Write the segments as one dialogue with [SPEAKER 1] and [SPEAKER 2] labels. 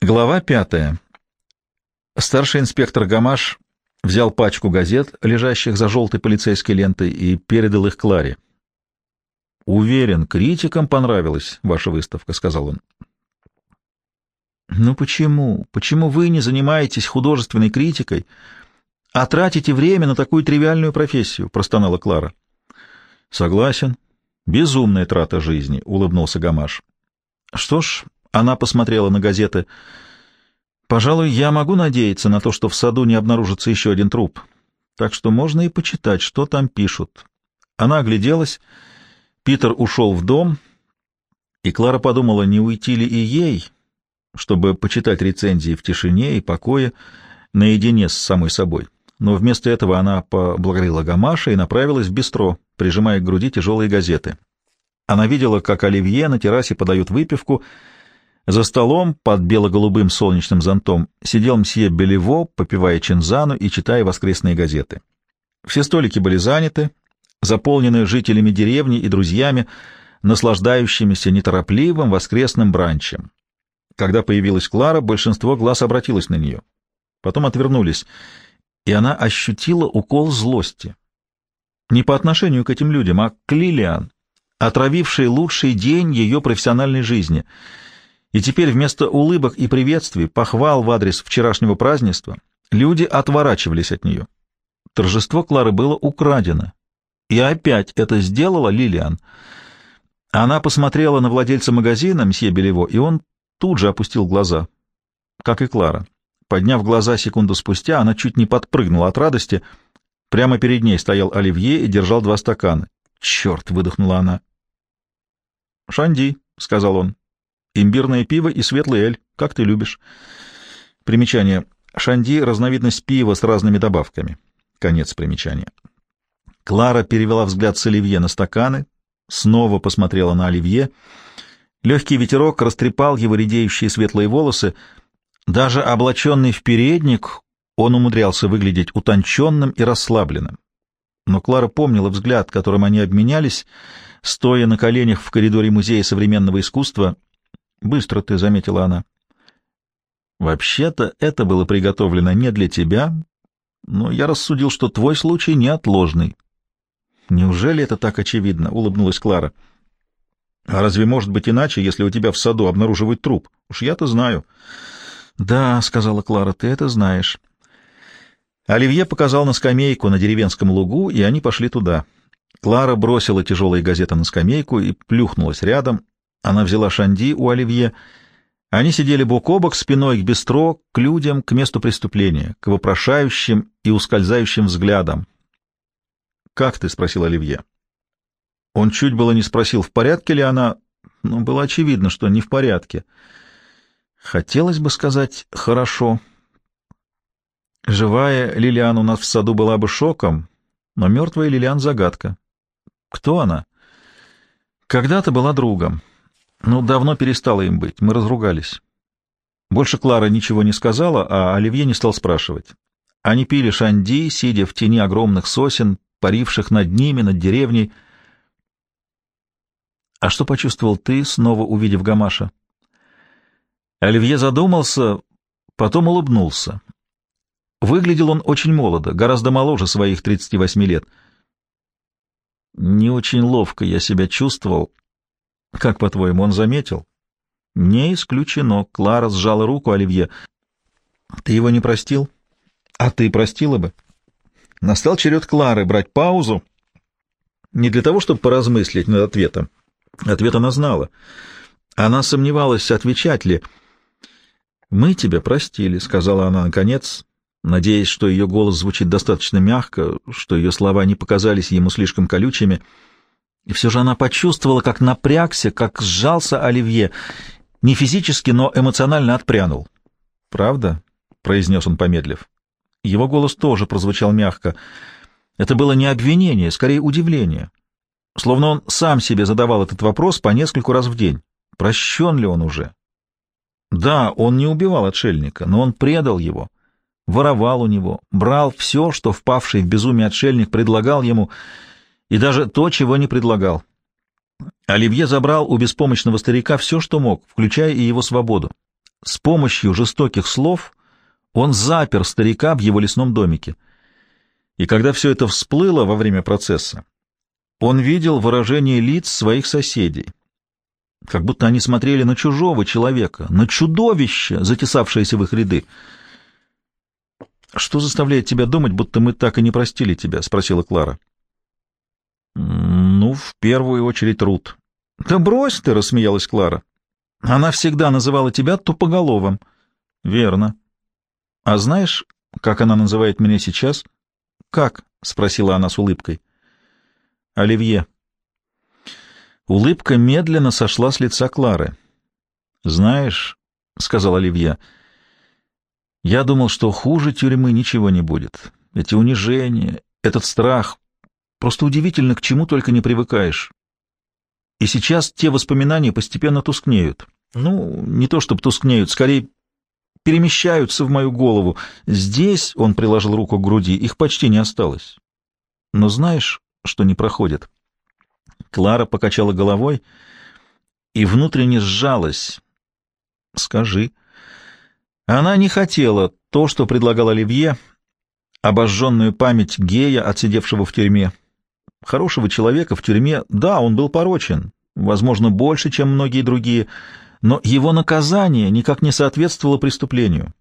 [SPEAKER 1] Глава пятая. Старший инспектор Гамаш взял пачку газет, лежащих за желтой полицейской лентой, и передал их Кларе. «Уверен, критикам понравилась ваша выставка», — сказал он. «Ну почему? Почему вы не занимаетесь художественной критикой, а тратите время на такую тривиальную профессию?» — простонала Клара. «Согласен. Безумная трата жизни», — улыбнулся Гамаш. «Что ж, она посмотрела на газеты. «Пожалуй, я могу надеяться на то, что в саду не обнаружится еще один труп. Так что можно и почитать, что там пишут». Она огляделась. Питер ушел в дом, и Клара подумала, не уйти ли и ей, чтобы почитать рецензии в тишине и покое, наедине с самой собой. Но вместо этого она поблагодарила Гамаша и направилась в бистро, прижимая к груди тяжелые газеты. Она видела, как Оливье на террасе подают выпивку — за столом под бело-голубым солнечным зонтом сидел мсье Белево, попивая чинзану и читая воскресные газеты. Все столики были заняты, заполнены жителями деревни и друзьями, наслаждающимися неторопливым воскресным бранчем. Когда появилась Клара, большинство глаз обратилось на нее. Потом отвернулись, и она ощутила укол злости. Не по отношению к этим людям, а к Лилиан, отравившей лучший день ее профессиональной жизни — и теперь вместо улыбок и приветствий, похвал в адрес вчерашнего празднества, люди отворачивались от нее. Торжество Клары было украдено. И опять это сделала Лилиан. Она посмотрела на владельца магазина, мсье Белево, и он тут же опустил глаза, как и Клара. Подняв глаза секунду спустя, она чуть не подпрыгнула от радости. Прямо перед ней стоял Оливье и держал два стакана. «Черт!» — выдохнула она. «Шанди», — сказал он. Имбирное пиво и светлый эль, как ты любишь. Примечание. Шанди — разновидность пива с разными добавками. Конец примечания. Клара перевела взгляд с Оливье на стаканы, снова посмотрела на Оливье. Легкий ветерок растрепал его редеющие светлые волосы. Даже облаченный в передник, он умудрялся выглядеть утонченным и расслабленным. Но Клара помнила взгляд, которым они обменялись, стоя на коленях в коридоре Музея современного искусства — Быстро ты, — заметила она. Вообще-то это было приготовлено не для тебя, но я рассудил, что твой случай неотложный. Неужели это так очевидно? — улыбнулась Клара. А разве может быть иначе, если у тебя в саду обнаруживают труп? Уж я-то знаю. Да, — сказала Клара, — ты это знаешь. Оливье показал на скамейку на деревенском лугу, и они пошли туда. Клара бросила тяжелые газеты на скамейку и плюхнулась рядом, она взяла шанди у Оливье. Они сидели бок о бок, спиной к бистро, к людям, к месту преступления, к вопрошающим и ускользающим взглядам. «Как ты?» — спросил Оливье. Он чуть было не спросил, в порядке ли она, но было очевидно, что не в порядке. Хотелось бы сказать «хорошо». Живая Лилиан у нас в саду была бы шоком, но мертвая Лилиан — загадка. Кто она? Когда-то была другом. Ну, давно перестала им быть, мы разругались. Больше Клара ничего не сказала, а Оливье не стал спрашивать. Они пили шанди, сидя в тени огромных сосен, паривших над ними, над деревней. — А что почувствовал ты, снова увидев Гамаша? Оливье задумался, потом улыбнулся. Выглядел он очень молодо, гораздо моложе своих 38 лет. Не очень ловко я себя чувствовал, как, по-твоему, он заметил? Не исключено. Клара сжала руку Оливье. Ты его не простил? А ты простила бы? Настал черед Клары брать паузу. Не для того, чтобы поразмыслить над ответом. Ответ она знала. Она сомневалась, отвечать ли. «Мы тебя простили», — сказала она наконец, надеясь, что ее голос звучит достаточно мягко, что ее слова не показались ему слишком колючими — и все же она почувствовала, как напрягся, как сжался Оливье. Не физически, но эмоционально отпрянул. «Правда?» — произнес он, помедлив. Его голос тоже прозвучал мягко. Это было не обвинение, скорее удивление. Словно он сам себе задавал этот вопрос по нескольку раз в день. Прощен ли он уже? Да, он не убивал отшельника, но он предал его, воровал у него, брал все, что впавший в безумие отшельник предлагал ему — и даже то, чего не предлагал. Оливье забрал у беспомощного старика все, что мог, включая и его свободу. С помощью жестоких слов он запер старика в его лесном домике. И когда все это всплыло во время процесса, он видел выражение лиц своих соседей, как будто они смотрели на чужого человека, на чудовище, затесавшееся в их ряды. «Что заставляет тебя думать, будто мы так и не простили тебя?» — спросила Клара. «Ну, в первую очередь Рут». «Да брось ты!» — рассмеялась Клара. «Она всегда называла тебя тупоголовым». «Верно. А знаешь, как она называет меня сейчас?» «Как?» — спросила она с улыбкой. «Оливье». Улыбка медленно сошла с лица Клары. «Знаешь», — сказал Оливье, — «я думал, что хуже тюрьмы ничего не будет. Эти унижения, этот страх. Просто удивительно, к чему только не привыкаешь. И сейчас те воспоминания постепенно тускнеют. Ну, не то чтобы тускнеют, скорее перемещаются в мою голову. Здесь, — он приложил руку к груди, — их почти не осталось. Но знаешь, что не проходит?» Клара покачала головой и внутренне сжалась. «Скажи». Она не хотела то, что предлагал Оливье, обожженную память гея, отсидевшего в тюрьме. Хорошего человека в тюрьме, да, он был порочен, возможно, больше, чем многие другие, но его наказание никак не соответствовало преступлению.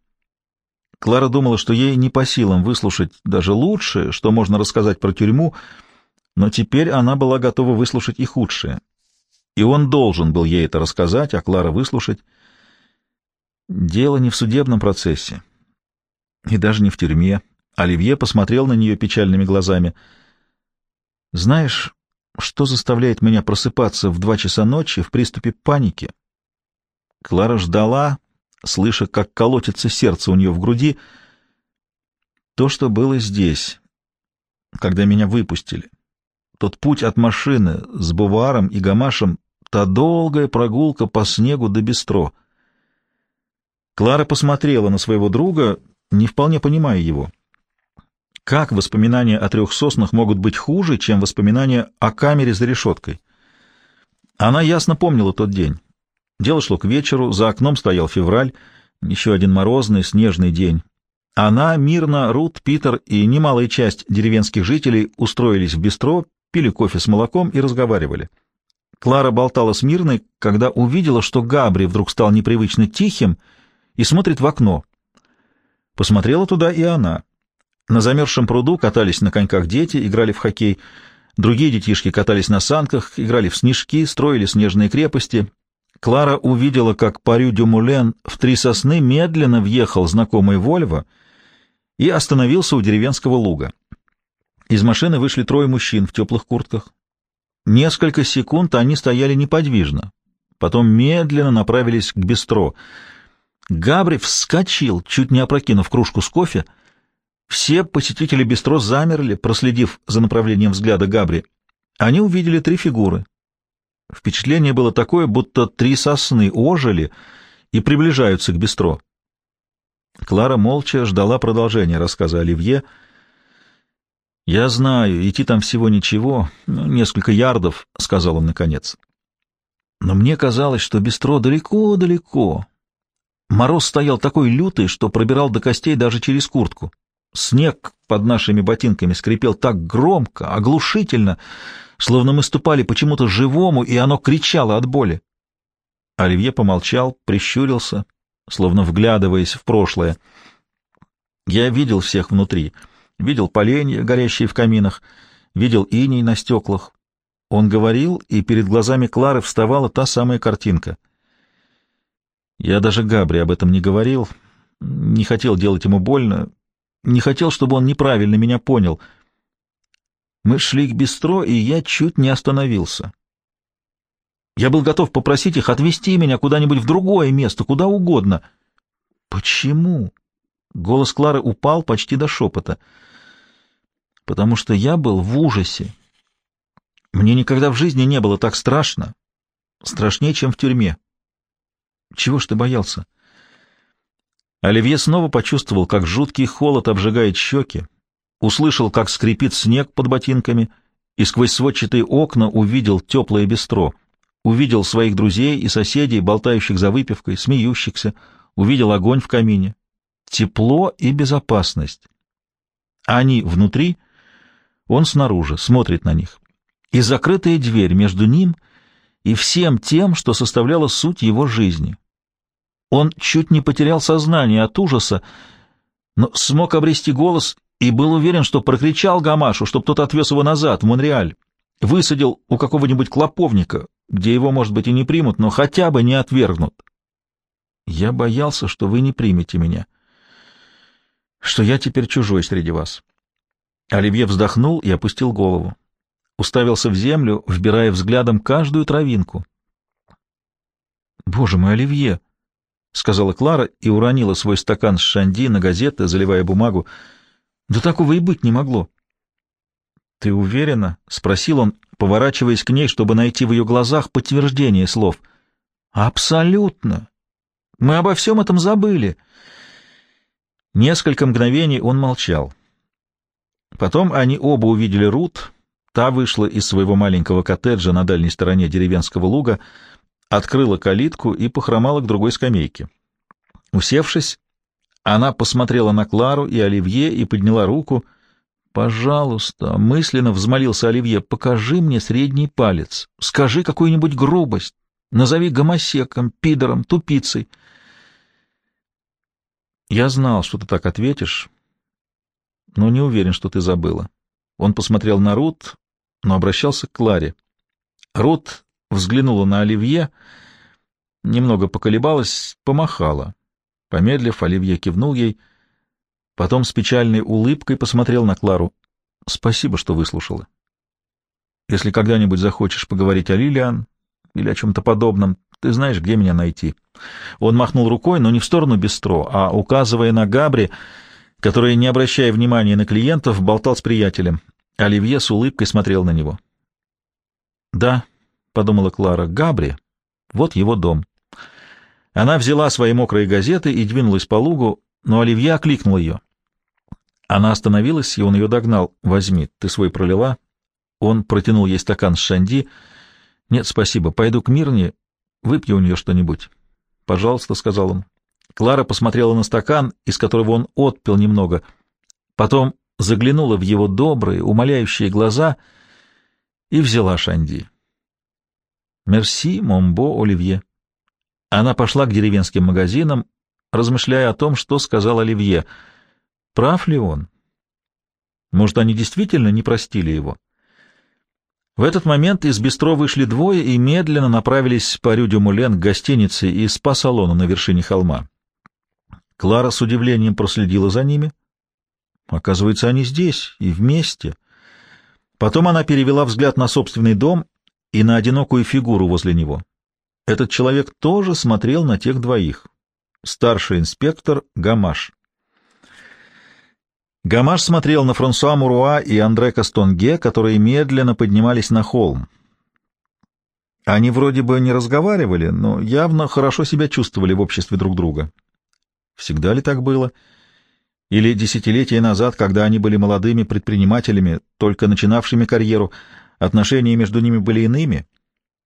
[SPEAKER 1] Клара думала, что ей не по силам выслушать даже лучшее, что можно рассказать про тюрьму, — но теперь она была готова выслушать и худшее. И он должен был ей это рассказать, а Клара выслушать. Дело не в судебном процессе и даже не в тюрьме. Оливье посмотрел на нее печальными глазами. «Знаешь, что заставляет меня просыпаться в два часа ночи в приступе паники?» Клара ждала, слыша, как колотится сердце у нее в груди. То, что было здесь, когда меня выпустили. Тот путь от машины с буваром и гамашем, та долгая прогулка по снегу до бистро. Клара посмотрела на своего друга, не вполне понимая его. Как воспоминания о трех соснах могут быть хуже, чем воспоминания о камере за решеткой? Она ясно помнила тот день. Дело шло к вечеру, за окном стоял февраль, еще один морозный, снежный день. Она, Мирна, Рут, Питер и немалая часть деревенских жителей устроились в бистро пили кофе с молоком и разговаривали. Клара болтала с Мирной, когда увидела, что Габри вдруг стал непривычно тихим и смотрит в окно. Посмотрела туда и она. На замерзшем пруду катались на коньках дети, играли в хоккей. Другие детишки катались на санках, играли в снежки, строили снежные крепости. Клара увидела, как по Рю-Дюмулен в три сосны медленно въехал знакомый Вольво и остановился у деревенского луга. Из машины вышли трое мужчин в теплых куртках. Несколько секунд они стояли неподвижно, потом медленно направились к бистро. Габри вскочил, чуть не опрокинув кружку с кофе. Все посетители бистро замерли, проследив за направлением взгляда Габри. Они увидели три фигуры. Впечатление было такое, будто три сосны ожили и приближаются к бистро. Клара молча ждала продолжения рассказа Оливье — «Я знаю, идти там всего ничего, ну, несколько ярдов», — сказал он наконец. «Но мне казалось, что бистро далеко-далеко. Мороз стоял такой лютый, что пробирал до костей даже через куртку. Снег под нашими ботинками скрипел так громко, оглушительно, словно мы ступали почему-то живому, и оно кричало от боли. Оливье помолчал, прищурился, словно вглядываясь в прошлое. Я видел всех внутри — видел поленья, горящие в каминах, видел иней на стеклах. Он говорил, и перед глазами Клары вставала та самая картинка. Я даже Габри об этом не говорил, не хотел делать ему больно, не хотел, чтобы он неправильно меня понял. Мы шли к бистро, и я чуть не остановился. Я был готов попросить их отвезти меня куда-нибудь в другое место, куда угодно. Почему? Голос Клары упал почти до шепота — потому что я был в ужасе. Мне никогда в жизни не было так страшно. Страшнее, чем в тюрьме. Чего ж ты боялся? Оливье снова почувствовал, как жуткий холод обжигает щеки, услышал, как скрипит снег под ботинками, и сквозь сводчатые окна увидел теплое бистро, увидел своих друзей и соседей, болтающих за выпивкой, смеющихся, увидел огонь в камине. Тепло и безопасность. Они внутри, он снаружи, смотрит на них. И закрытая дверь между ним и всем тем, что составляло суть его жизни. Он чуть не потерял сознание от ужаса, но смог обрести голос и был уверен, что прокричал Гамашу, чтобы тот отвез его назад, в Монреаль, высадил у какого-нибудь клоповника, где его, может быть, и не примут, но хотя бы не отвергнут. Я боялся, что вы не примете меня, что я теперь чужой среди вас. Оливье вздохнул и опустил голову. Уставился в землю, вбирая взглядом каждую травинку. «Боже мой, Оливье!» — сказала Клара и уронила свой стакан с шанди на газеты, заливая бумагу. «Да такого и быть не могло». «Ты уверена?» — спросил он, поворачиваясь к ней, чтобы найти в ее глазах подтверждение слов. «Абсолютно! Мы обо всем этом забыли!» Несколько мгновений он молчал. Потом они оба увидели Рут. Та вышла из своего маленького коттеджа на дальней стороне деревенского луга, открыла калитку и похромала к другой скамейке. Усевшись, она посмотрела на Клару и Оливье и подняла руку. «Пожалуйста», — мысленно взмолился Оливье, — «покажи мне средний палец, скажи какую-нибудь грубость, назови гомосеком, пидором, тупицей». «Я знал, что ты так ответишь, но не уверен, что ты забыла». Он посмотрел на Рут, но обращался к Кларе. Рут взглянула на Оливье, немного поколебалась, помахала. Помедлив, Оливье кивнул ей, потом с печальной улыбкой посмотрел на Клару. — Спасибо, что выслушала. Если когда-нибудь захочешь поговорить о Лилиан или о чем-то подобном, ты знаешь, где меня найти. Он махнул рукой, но не в сторону Бестро, а указывая на Габри, который, не обращая внимания на клиентов, болтал с приятелем. Оливье с улыбкой смотрел на него. — Да, — подумала Клара, — Габри, вот его дом. Она взяла свои мокрые газеты и двинулась по лугу, но Оливье окликнул ее. Она остановилась, и он ее догнал. — Возьми, ты свой пролила. Он протянул ей стакан с шанди. — Нет, спасибо, пойду к Мирне, выпью у нее что-нибудь. — Пожалуйста, — сказал он. Клара посмотрела на стакан, из которого он отпил немного, потом заглянула в его добрые, умоляющие глаза и взяла Шанди. «Мерси, Момбо, Оливье». Она пошла к деревенским магазинам, размышляя о том, что сказал Оливье. Прав ли он? Может, они действительно не простили его? В этот момент из бистро вышли двое и медленно направились по Рю Мулен к гостинице и спа-салону на вершине холма. Клара с удивлением проследила за ними. Оказывается, они здесь и вместе. Потом она перевела взгляд на собственный дом и на одинокую фигуру возле него. Этот человек тоже смотрел на тех двоих. Старший инспектор Гамаш. Гамаш смотрел на Франсуа Муруа и Андре Кастонге, которые медленно поднимались на холм. Они вроде бы не разговаривали, но явно хорошо себя чувствовали в обществе друг друга. Всегда ли так было? Или десятилетия назад, когда они были молодыми предпринимателями, только начинавшими карьеру, отношения между ними были иными?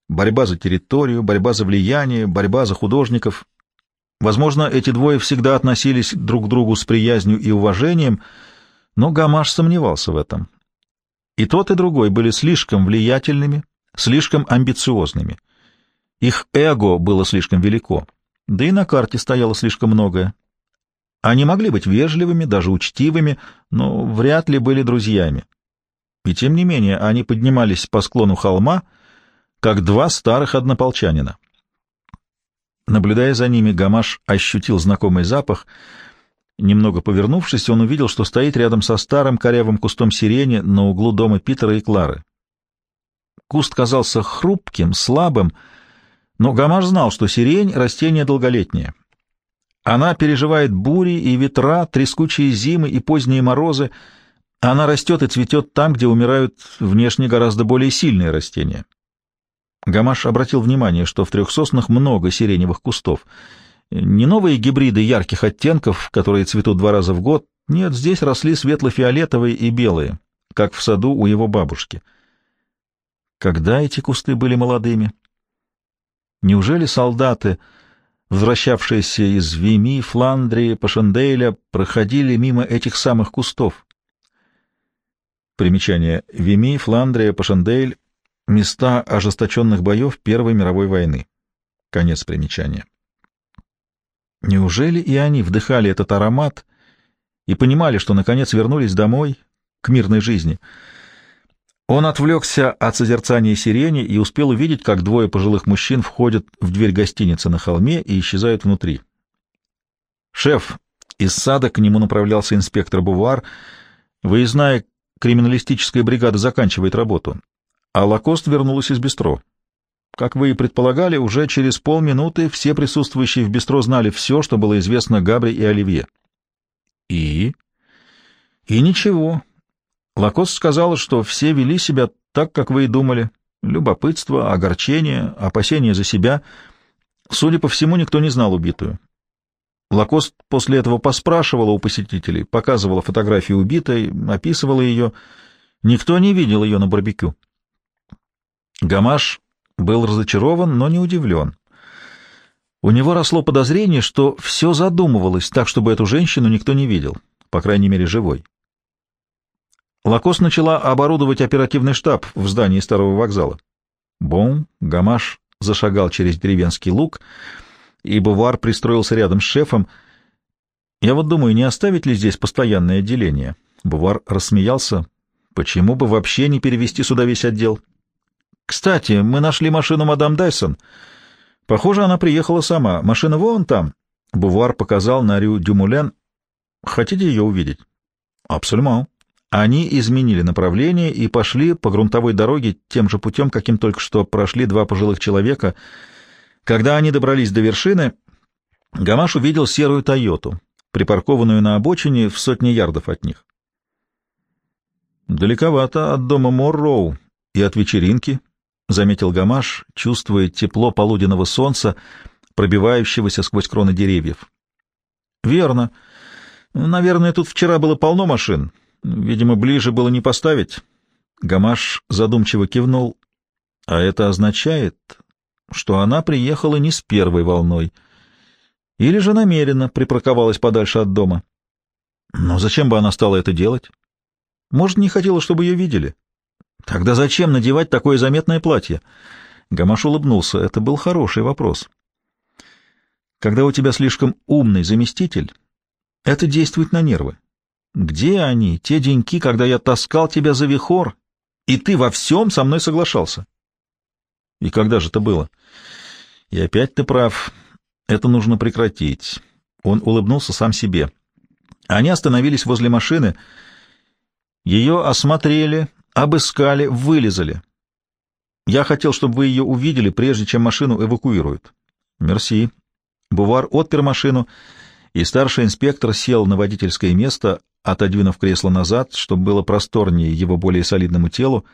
[SPEAKER 1] Борьба за территорию, борьба за влияние, борьба за художников. Возможно, эти двое всегда относились друг к другу с приязнью и уважением, но Гамаш сомневался в этом. И тот, и другой были слишком влиятельными, слишком амбициозными. Их эго было слишком велико, да и на карте стояло слишком многое. Они могли быть вежливыми, даже учтивыми, но вряд ли были друзьями. И тем не менее они поднимались по склону холма, как два старых однополчанина. Наблюдая за ними, Гамаш ощутил знакомый запах. Немного повернувшись, он увидел, что стоит рядом со старым корявым кустом сирени на углу дома Питера и Клары. Куст казался хрупким, слабым, но Гамаш знал, что сирень — растение долголетнее. Она переживает бури и ветра, трескучие зимы и поздние морозы. Она растет и цветет там, где умирают внешне гораздо более сильные растения. Гамаш обратил внимание, что в трех соснах много сиреневых кустов. Не новые гибриды ярких оттенков, которые цветут два раза в год. Нет, здесь росли светло-фиолетовые и белые, как в саду у его бабушки. Когда эти кусты были молодыми? Неужели солдаты возвращавшиеся из Вими, Фландрии, Пашендейля, проходили мимо этих самых кустов. Примечание. Вими, Фландрия, Пашендейль — места ожесточенных боев Первой мировой войны. Конец примечания. Неужели и они вдыхали этот аромат и понимали, что наконец вернулись домой, к мирной жизни? Он отвлекся от созерцания сирени и успел увидеть, как двое пожилых мужчин входят в дверь гостиницы на холме и исчезают внутри. «Шеф!» Из сада к нему направлялся инспектор Бувар. Выездная криминалистическая бригада заканчивает работу, а Лакост вернулась из бистро. Как вы и предполагали, уже через полминуты все присутствующие в бистро знали все, что было известно Габри и Оливье. И? И ничего. Лакост сказала, что все вели себя так, как вы и думали. Любопытство, огорчение, опасение за себя. Судя по всему, никто не знал убитую. Лакост после этого поспрашивала у посетителей, показывала фотографии убитой, описывала ее. Никто не видел ее на барбекю. Гамаш был разочарован, но не удивлен. У него росло подозрение, что все задумывалось так, чтобы эту женщину никто не видел, по крайней мере, живой. Лакос начала оборудовать оперативный штаб в здании старого вокзала. Бом, Гамаш зашагал через деревенский луг, и Бувар пристроился рядом с шефом. «Я вот думаю, не оставить ли здесь постоянное отделение?» Бувар рассмеялся. «Почему бы вообще не перевести сюда весь отдел?» Кстати, мы нашли машину мадам Дайсон. Похоже, она приехала сама. Машина вон там. Бувар показал на Рю Дюмулен. Хотите ее увидеть? Абсолютно. Они изменили направление и пошли по грунтовой дороге тем же путем, каким только что прошли два пожилых человека. Когда они добрались до вершины, Гамаш увидел серую «Тойоту», припаркованную на обочине в сотни ярдов от них. «Далековато от дома Морроу и от вечеринки», — заметил Гамаш, чувствуя тепло полуденного солнца, пробивающегося сквозь кроны деревьев. — Верно. Наверное, тут вчера было полно машин. Видимо, ближе было не поставить. Гамаш задумчиво кивнул. — А это означает, что она приехала не с первой волной. Или же намеренно припарковалась подальше от дома. Но зачем бы она стала это делать? Может, не хотела, чтобы ее видели? — Тогда зачем надевать такое заметное платье? Гамаш улыбнулся. Это был хороший вопрос. Когда у тебя слишком умный заместитель, это действует на нервы. Где они, те деньки, когда я таскал тебя за вихор, и ты во всем со мной соглашался? И когда же это было? И опять ты прав. Это нужно прекратить. Он улыбнулся сам себе. Они остановились возле машины. Ее осмотрели, Обыскали, вылезали. Я хотел, чтобы вы ее увидели, прежде чем машину эвакуируют. Мерси. Бувар отпер машину, и старший инспектор сел на водительское место, отодвинув кресло назад, чтобы было просторнее его более солидному телу.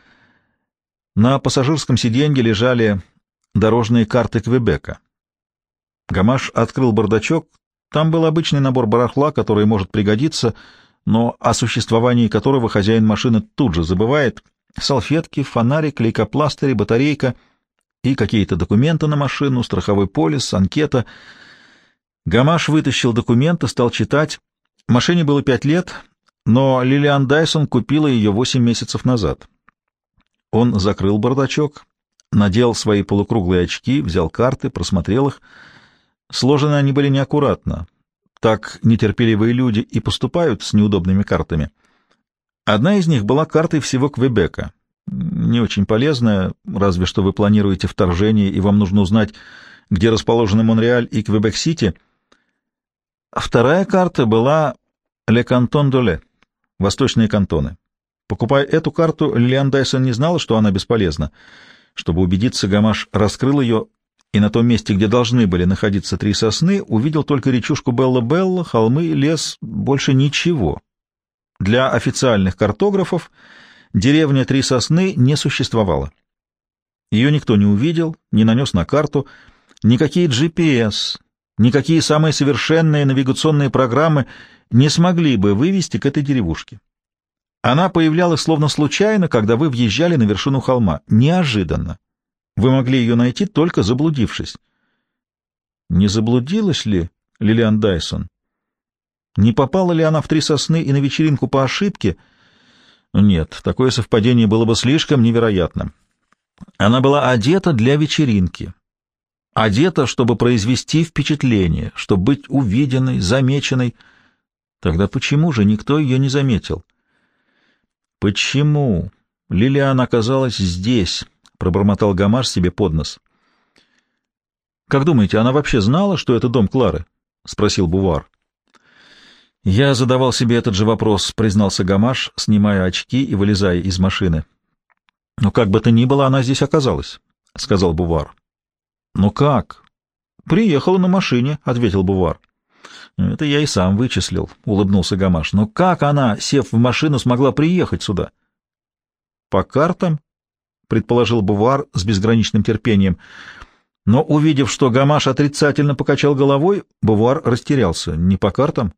[SPEAKER 1] На пассажирском сиденье лежали дорожные карты Квебека. Гамаш открыл бардачок. Там был обычный набор барахла, который может пригодиться — но о существовании которого хозяин машины тут же забывает. Салфетки, фонарик, лейкопластыри, батарейка и какие-то документы на машину, страховой полис, анкета. Гамаш вытащил документы, стал читать. Машине было пять лет, но Лилиан Дайсон купила ее восемь месяцев назад. Он закрыл бардачок, надел свои полукруглые очки, взял карты, просмотрел их. Сложены они были неаккуратно. Так нетерпеливые люди и поступают с неудобными картами. Одна из них была картой всего Квебека. Не очень полезная, разве что вы планируете вторжение, и вам нужно узнать, где расположены Монреаль и Квебек-Сити. Вторая карта была Ле Кантон Доле, восточные кантоны. Покупая эту карту, Лилиан Дайсон не знала, что она бесполезна. Чтобы убедиться, Гамаш раскрыл ее и на том месте, где должны были находиться три сосны, увидел только речушку Белла-Белла, холмы, лес, больше ничего. Для официальных картографов деревня Три Сосны не существовала. Ее никто не увидел, не нанес на карту, никакие GPS, никакие самые совершенные навигационные программы не смогли бы вывести к этой деревушке. Она появлялась словно случайно, когда вы въезжали на вершину холма, неожиданно. Вы могли ее найти, только заблудившись. Не заблудилась ли Лилиан Дайсон? Не попала ли она в три сосны и на вечеринку по ошибке? Нет, такое совпадение было бы слишком невероятным. Она была одета для вечеринки. Одета, чтобы произвести впечатление, чтобы быть увиденной, замеченной. Тогда почему же никто ее не заметил? Почему Лилиан оказалась здесь? Пробормотал Гамаш себе под нос. Как думаете, она вообще знала, что это дом Клары? Спросил Бувар. Я задавал себе этот же вопрос, признался Гамаш, снимая очки и вылезая из машины. Но как бы то ни было, она здесь оказалась, сказал Бувар. Ну как? Приехала на машине, ответил Бувар. Это я и сам вычислил, улыбнулся Гамаш. Но как она, сев в машину, смогла приехать сюда? По картам, предположил Бувар с безграничным терпением. Но увидев, что Гамаш отрицательно покачал головой, Бувар растерялся. Не по картам?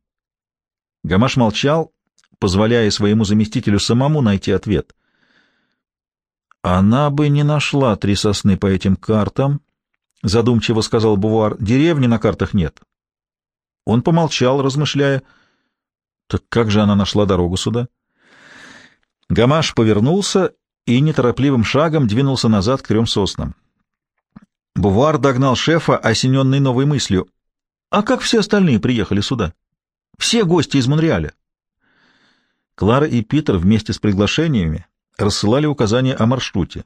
[SPEAKER 1] Гамаш молчал, позволяя своему заместителю самому найти ответ. Она бы не нашла три сосны по этим картам, — задумчиво сказал Бувар. — Деревни на картах нет. Он помолчал, размышляя. — Так как же она нашла дорогу сюда? Гамаш повернулся и неторопливым шагом двинулся назад к трем соснам. Бувар догнал шефа, осененный новой мыслью. — А как все остальные приехали сюда? Все гости из Монреаля. Клара и Питер вместе с приглашениями рассылали указания о маршруте.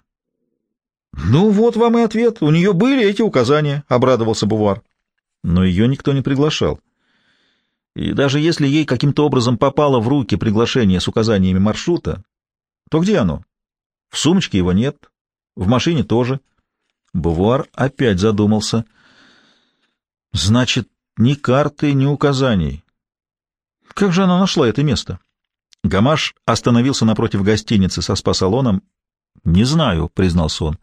[SPEAKER 1] «Ну вот вам и ответ. У нее были эти указания», — обрадовался Бувар. Но ее никто не приглашал. И даже если ей каким-то образом попало в руки приглашение с указаниями маршрута, то где оно? В сумочке его нет, в машине тоже. Бувар опять задумался. Значит, ни карты, ни указаний. Как же она нашла это место? Гамаш остановился напротив гостиницы со спа-салоном. «Не знаю», — признался он.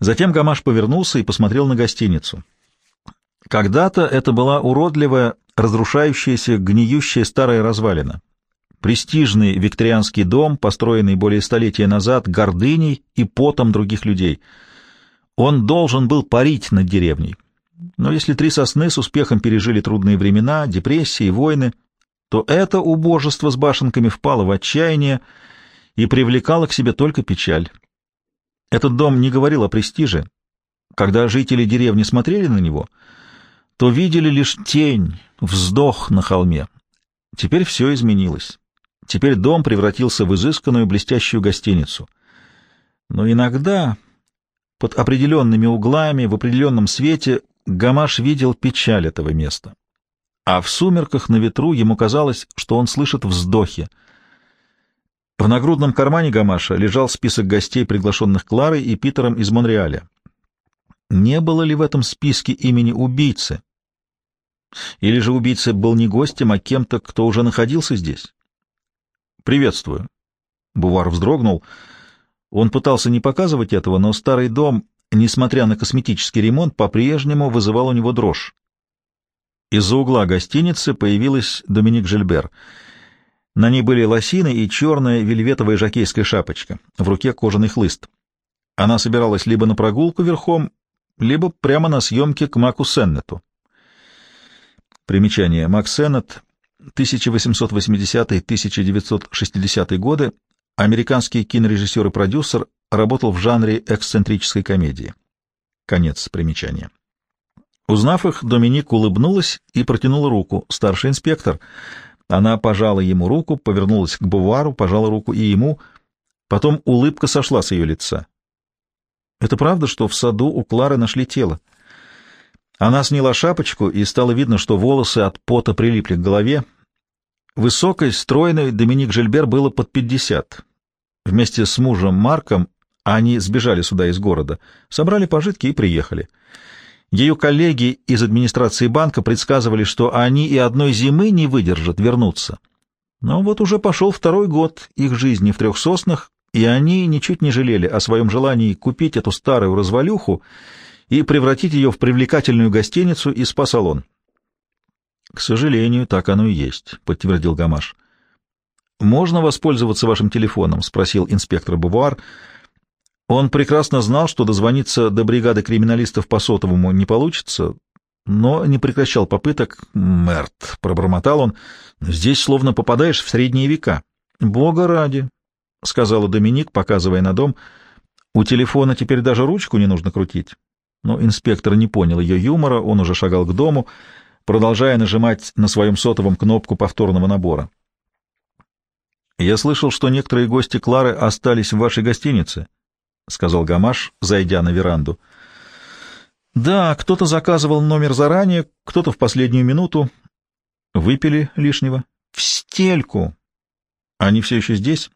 [SPEAKER 1] Затем Гамаш повернулся и посмотрел на гостиницу. Когда-то это была уродливая, разрушающаяся, гниющая старая развалина. Престижный викторианский дом, построенный более столетия назад гордыней и потом других людей. Он должен был парить над деревней. Но если три сосны с успехом пережили трудные времена, депрессии, войны, то это убожество с башенками впало в отчаяние и привлекало к себе только печаль. Этот дом не говорил о престиже. Когда жители деревни смотрели на него, то видели лишь тень, вздох на холме. Теперь все изменилось. Теперь дом превратился в изысканную блестящую гостиницу. Но иногда, под определенными углами, в определенном свете, Гамаш видел печаль этого места а в сумерках на ветру ему казалось, что он слышит вздохи. В нагрудном кармане Гамаша лежал список гостей, приглашенных Кларой и Питером из Монреаля. Не было ли в этом списке имени убийцы? Или же убийца был не гостем, а кем-то, кто уже находился здесь? «Приветствую». Бувар вздрогнул. Он пытался не показывать этого, но старый дом, несмотря на косметический ремонт, по-прежнему вызывал у него дрожь. Из-за угла гостиницы появилась Доминик Жильбер. На ней были лосины и черная вельветовая жакейская шапочка, в руке кожаный хлыст. Она собиралась либо на прогулку верхом, либо прямо на съемки к Маку Сеннету. Примечание. Мак Сеннет, 1880-1960 годы, американский кинорежиссер и продюсер, работал в жанре эксцентрической комедии. Конец примечания. Узнав их, Доминик улыбнулась и протянула руку. Старший инспектор. Она пожала ему руку, повернулась к Бувару, пожала руку и ему. Потом улыбка сошла с ее лица. «Это правда, что в саду у Клары нашли тело?» Она сняла шапочку, и стало видно, что волосы от пота прилипли к голове. Высокой, стройной Доминик Жильбер было под пятьдесят. Вместе с мужем Марком они сбежали сюда из города, собрали пожитки и приехали. Ее коллеги из администрации банка предсказывали, что они и одной зимы не выдержат вернуться. Но вот уже пошел второй год их жизни в трех соснах, и они ничуть не жалели о своем желании купить эту старую развалюху и превратить ее в привлекательную гостиницу и спа-салон. — К сожалению, так оно и есть, — подтвердил Гамаш. — Можно воспользоваться вашим телефоном? — спросил инспектор Бувуар. — он прекрасно знал, что дозвониться до бригады криминалистов по сотовому не получится, но не прекращал попыток. «Мерт», — пробормотал он, — «здесь словно попадаешь в средние века». «Бога ради», — сказала Доминик, показывая на дом, — «у телефона теперь даже ручку не нужно крутить». Но инспектор не понял ее юмора, он уже шагал к дому, продолжая нажимать на своем сотовом кнопку повторного набора. «Я слышал, что некоторые гости Клары остались в вашей гостинице», — сказал Гамаш, зайдя на веранду. «Да, кто-то заказывал номер заранее, кто-то в последнюю минуту. Выпили лишнего. В стельку. Они все еще здесь?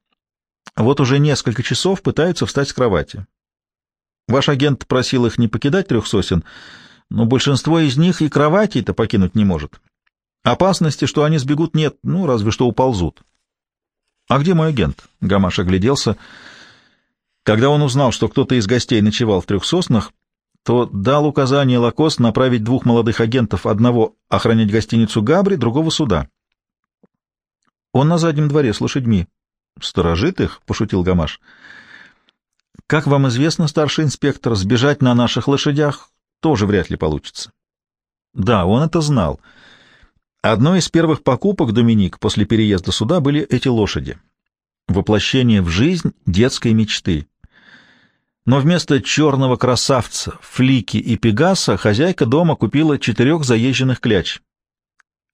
[SPEAKER 1] Вот уже несколько часов пытаются встать с кровати. Ваш агент просил их не покидать трех сосен, но большинство из них и кровати-то покинуть не может. Опасности, что они сбегут, нет, ну, разве что уползут. «А где мой агент?» — Гамаш огляделся. Когда он узнал, что кто-то из гостей ночевал в трех соснах, то дал указание Лакост направить двух молодых агентов, одного охранять гостиницу Габри, другого суда. «Он на заднем дворе с лошадьми». «Сторожит их?» — пошутил Гамаш. «Как вам известно, старший инспектор, сбежать на наших лошадях тоже вряд ли получится». Да, он это знал. Одной из первых покупок Доминик после переезда сюда были эти лошади. Воплощение в жизнь детской мечты. Но вместо черного красавца, флики и пегаса хозяйка дома купила четырех заезженных кляч.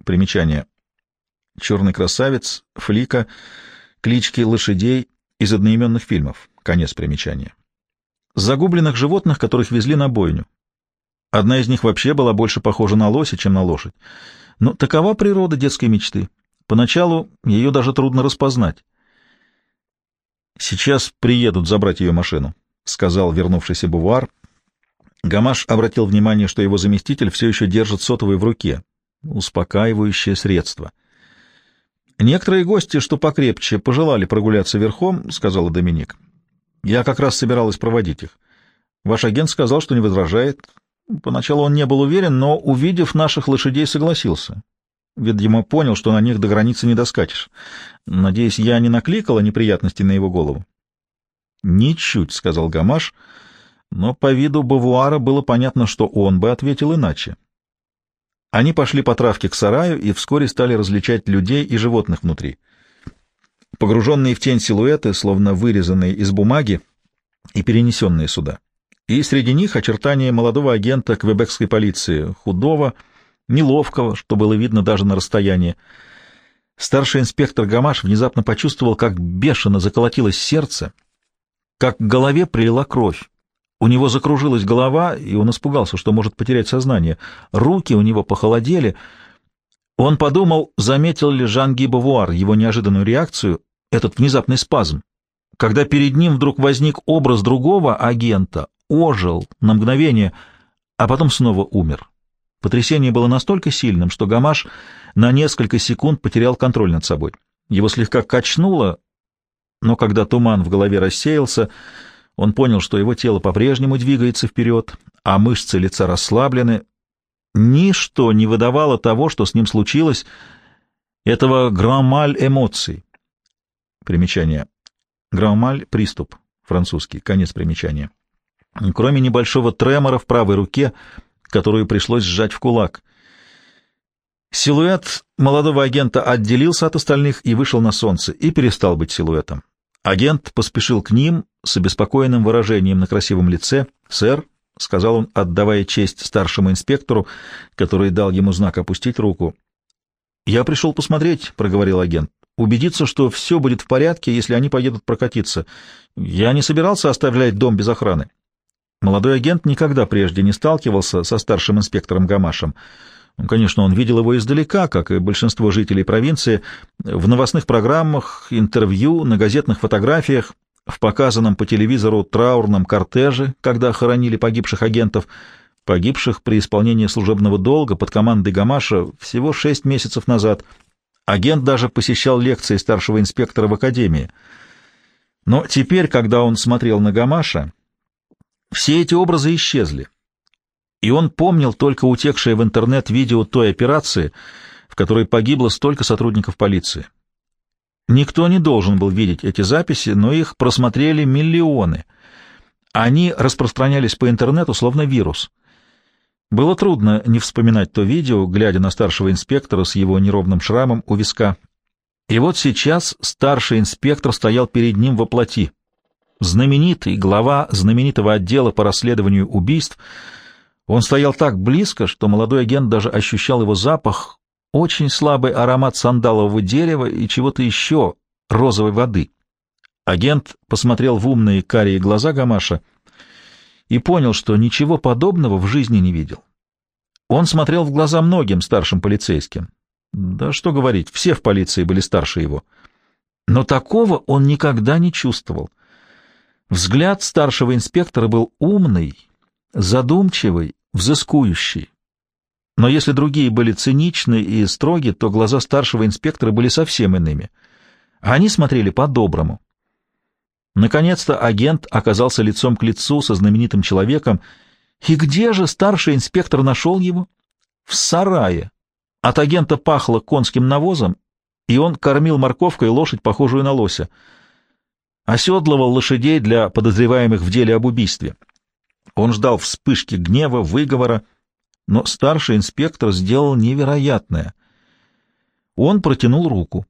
[SPEAKER 1] Примечание. Черный красавец, флика, клички лошадей из одноименных фильмов. Конец примечания. Загубленных животных, которых везли на бойню. Одна из них вообще была больше похожа на лося, чем на лошадь. Но такова природа детской мечты. Поначалу ее даже трудно распознать. «Сейчас приедут забрать ее машину», — сказал вернувшийся Бувар. Гамаш обратил внимание, что его заместитель все еще держит сотовый в руке. Успокаивающее средство. «Некоторые гости, что покрепче, пожелали прогуляться верхом», — сказала Доминик. «Я как раз собиралась проводить их. Ваш агент сказал, что не возражает. Поначалу он не был уверен, но, увидев наших лошадей, согласился. Видимо, понял, что на них до границы не доскачешь. Надеюсь, я не накликала неприятностей на его голову. «Ничуть», — сказал Гамаш, но по виду Бавуара было понятно, что он бы ответил иначе. Они пошли по травке к сараю и вскоре стали различать людей и животных внутри. Погруженные в тень силуэты, словно вырезанные из бумаги и перенесенные сюда и среди них очертания молодого агента квебекской полиции, худого, неловкого, что было видно даже на расстоянии. Старший инспектор Гамаш внезапно почувствовал, как бешено заколотилось сердце, как к голове прилила кровь. У него закружилась голова, и он испугался, что может потерять сознание. Руки у него похолодели. Он подумал, заметил ли Жан-Ги Бавуар его неожиданную реакцию, этот внезапный спазм, когда перед ним вдруг возник образ другого агента, ожил на мгновение, а потом снова умер. Потрясение было настолько сильным, что Гамаш на несколько секунд потерял контроль над собой. Его слегка качнуло, но когда туман в голове рассеялся, он понял, что его тело по-прежнему двигается вперед, а мышцы лица расслаблены. Ничто не выдавало того, что с ним случилось, этого граммаль эмоций. Примечание. Граммаль — приступ, французский, конец примечания кроме небольшого тремора в правой руке, которую пришлось сжать в кулак. Силуэт молодого агента отделился от остальных и вышел на солнце, и перестал быть силуэтом. Агент поспешил к ним с обеспокоенным выражением на красивом лице. «Сэр», — сказал он, отдавая честь старшему инспектору, который дал ему знак опустить руку. «Я пришел посмотреть», — проговорил агент, — «убедиться, что все будет в порядке, если они поедут прокатиться. Я не собирался оставлять дом без охраны». Молодой агент никогда прежде не сталкивался со старшим инспектором Гамашем. Конечно, он видел его издалека, как и большинство жителей провинции, в новостных программах, интервью, на газетных фотографиях, в показанном по телевизору траурном кортеже, когда хоронили погибших агентов, погибших при исполнении служебного долга под командой Гамаша всего шесть месяцев назад. Агент даже посещал лекции старшего инспектора в академии. Но теперь, когда он смотрел на Гамаша, все эти образы исчезли, и он помнил только утекшее в интернет видео той операции, в которой погибло столько сотрудников полиции. Никто не должен был видеть эти записи, но их просмотрели миллионы. Они распространялись по интернету словно вирус. Было трудно не вспоминать то видео, глядя на старшего инспектора с его неровным шрамом у виска. И вот сейчас старший инспектор стоял перед ним во плоти. Знаменитый глава знаменитого отдела по расследованию убийств. Он стоял так близко, что молодой агент даже ощущал его запах, очень слабый аромат сандалового дерева и чего-то еще, розовой воды. Агент посмотрел в умные карие глаза Гамаша и понял, что ничего подобного в жизни не видел. Он смотрел в глаза многим старшим полицейским. Да что говорить, все в полиции были старше его. Но такого он никогда не чувствовал. Взгляд старшего инспектора был умный, задумчивый, взыскующий. Но если другие были циничны и строги, то глаза старшего инспектора были совсем иными. Они смотрели по-доброму. Наконец-то агент оказался лицом к лицу со знаменитым человеком. И где же старший инспектор нашел его? В сарае. От агента пахло конским навозом, и он кормил морковкой лошадь, похожую на лося. Оседлывал лошадей для подозреваемых в деле об убийстве. Он ждал вспышки гнева, выговора, но старший инспектор сделал невероятное. Он протянул руку.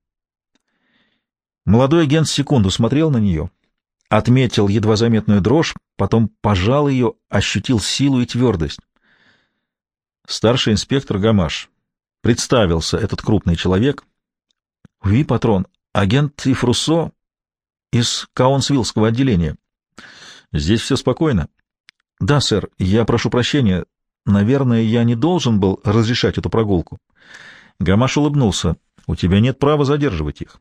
[SPEAKER 1] Молодой агент секунду смотрел на нее, отметил едва заметную дрожь, потом пожал ее, ощутил силу и твердость. Старший инспектор Гамаш. Представился этот крупный человек. «Ви, патрон, агент Ифруссо из Каунсвиллского отделения. Здесь все спокойно?» «Да, сэр, я прошу прощения. Наверное, я не должен был разрешать эту прогулку». Гамаш улыбнулся. «У тебя нет права задерживать их.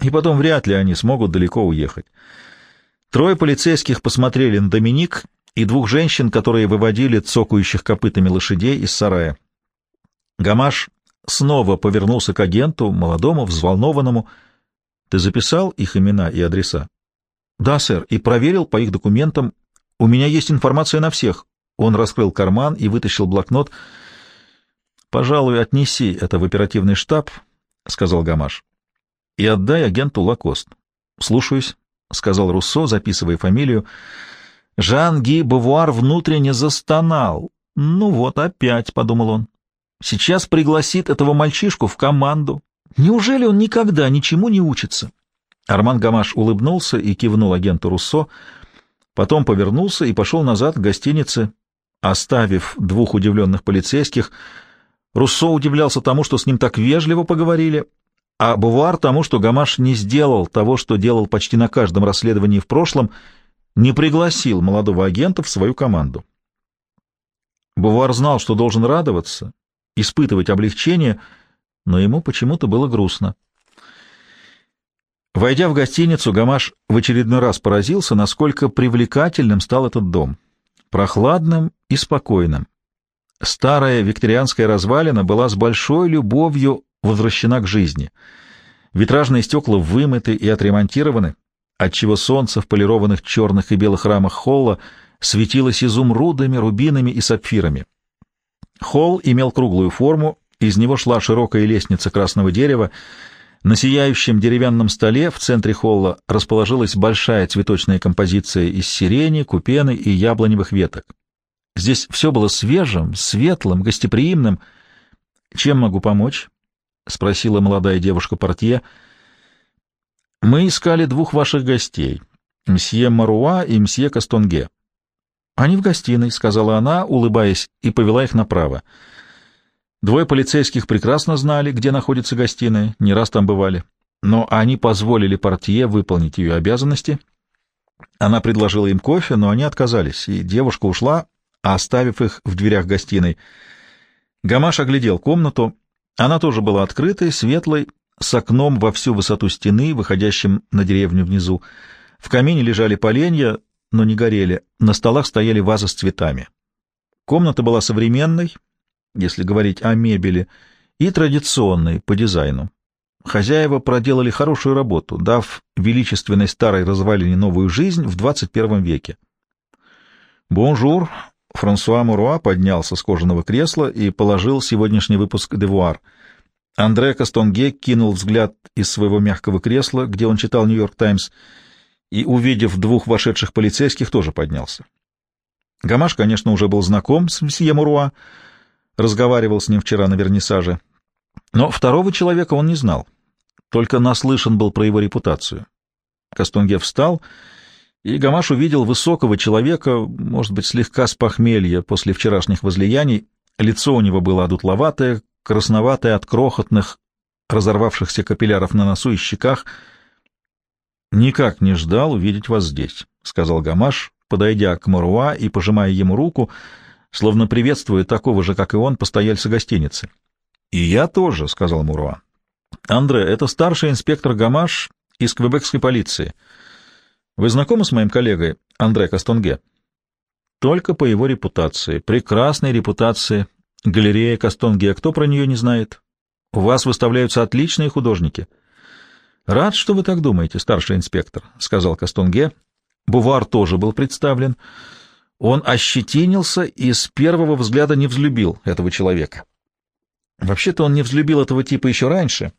[SPEAKER 1] И потом вряд ли они смогут далеко уехать». Трое полицейских посмотрели на Доминик и двух женщин, которые выводили цокающих копытами лошадей из сарая. Гамаш снова повернулся к агенту, молодому, взволнованному. «Ты записал их имена и адреса?» «Да, сэр, и проверил по их документам. У меня есть информация на всех». Он раскрыл карман и вытащил блокнот. «Пожалуй, отнеси это в оперативный штаб», — сказал Гамаш, — «и отдай агенту Лакост». «Слушаюсь». — сказал Руссо, записывая фамилию. Жан-Ги Бавуар внутренне застонал. «Ну вот опять», — подумал он. «Сейчас пригласит этого мальчишку в команду. Неужели он никогда ничему не учится?» Арман Гамаш улыбнулся и кивнул агенту Руссо, потом повернулся и пошел назад к гостинице, оставив двух удивленных полицейских. Руссо удивлялся тому, что с ним так вежливо поговорили, а Бувар тому, что Гамаш не сделал того, что делал почти на каждом расследовании в прошлом, не пригласил молодого агента в свою команду. Бувар знал, что должен радоваться, испытывать облегчение, но ему почему-то было грустно. Войдя в гостиницу, Гамаш в очередной раз поразился, насколько привлекательным стал этот дом. Прохладным и спокойным. Старая викторианская развалина была с большой любовью возвращена к жизни. Витражные стекла вымыты и отремонтированы, отчего солнце в полированных черных и белых рамах холла светилось изумрудами, рубинами и сапфирами. Холл имел круглую форму, из него шла широкая лестница красного дерева. На сияющем деревянном столе в центре холла расположилась большая цветочная композиция из сирени, купены и яблоневых веток. Здесь все было свежим, светлым, гостеприимным. «Чем могу помочь?» — спросила молодая девушка-портье. — Мы искали двух ваших гостей, мсье Маруа и мсье Кастонге. — Они в гостиной, — сказала она, улыбаясь, и повела их направо. Двое полицейских прекрасно знали, где находится гостиная, не раз там бывали, но они позволили портье выполнить ее обязанности. Она предложила им кофе, но они отказались, и девушка ушла, оставив их в дверях гостиной. Гамаш оглядел комнату, она тоже была открытой, светлой, с окном во всю высоту стены, выходящим на деревню внизу. В камине лежали поленья, но не горели, на столах стояли вазы с цветами. Комната была современной, если говорить о мебели, и традиционной по дизайну. Хозяева проделали хорошую работу, дав величественной старой развалине новую жизнь в 21 веке. «Bonjour!» Франсуа Муруа поднялся с кожаного кресла и положил сегодняшний выпуск «Devoir». Андре Кастонге кинул взгляд из своего мягкого кресла, где он читал «Нью-Йорк Таймс», и, увидев двух вошедших полицейских, тоже поднялся. Гамаш, конечно, уже был знаком с мсье Муруа, разговаривал с ним вчера на вернисаже, но второго человека он не знал, только наслышан был про его репутацию. Кастонге встал, и Гамаш увидел высокого человека, может быть, слегка с похмелья после вчерашних возлияний, лицо у него было одутловатое, красноватое от крохотных, разорвавшихся капилляров на носу и щеках. «Никак не ждал увидеть вас здесь», — сказал Гамаш, подойдя к Маруа и пожимая ему руку, словно приветствуя такого же, как и он, постояльца гостиницы. «И я тоже», — сказал Муруа. «Андре, это старший инспектор Гамаш из квебекской полиции. Вы знакомы с моим коллегой Андре Кастонге?» «Только по его репутации, прекрасной репутации. Галерея Кастонге, кто про нее не знает? У вас выставляются отличные художники». «Рад, что вы так думаете, старший инспектор», — сказал Кастонге. Бувар тоже был представлен. Он ощетинился и с первого взгляда не взлюбил этого человека. Вообще-то он не взлюбил этого типа еще раньше,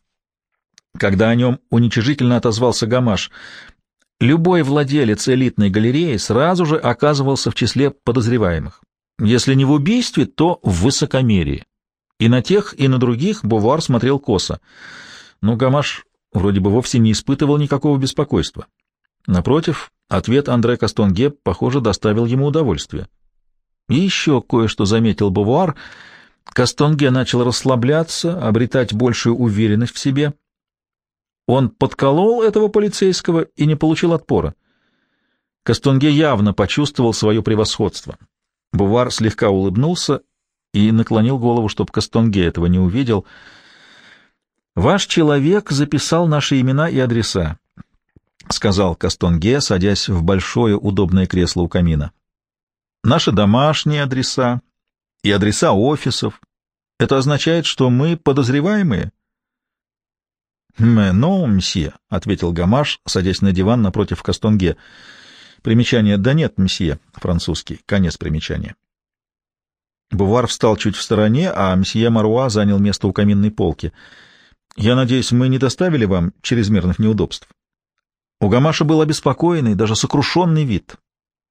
[SPEAKER 1] когда о нем уничижительно отозвался Гамаш. Любой владелец элитной галереи сразу же оказывался в числе подозреваемых. Если не в убийстве, то в высокомерии. И на тех, и на других Бувар смотрел косо. Но Гамаш вроде бы вовсе не испытывал никакого беспокойства. Напротив, ответ Андре Кастонге, похоже, доставил ему удовольствие. И еще кое-что заметил Бувар — Кастонге начал расслабляться, обретать большую уверенность в себе. Он подколол этого полицейского и не получил отпора. Кастонге явно почувствовал свое превосходство. Бувар слегка улыбнулся и наклонил голову, чтобы Кастонге этого не увидел. «Ваш человек записал наши имена и адреса», — сказал Кастонге, садясь в большое удобное кресло у камина. «Наши домашние адреса, и адреса офисов. Это означает, что мы подозреваемые? «Mais non, мсье», — ответил Гамаш, садясь на диван напротив Кастонге. Примечание «да нет, мсье», французский, конец примечания. Бувар встал чуть в стороне, а мсье Маруа занял место у каминной полки. «Я надеюсь, мы не доставили вам чрезмерных неудобств?» У Гамаша был обеспокоенный, даже сокрушенный вид.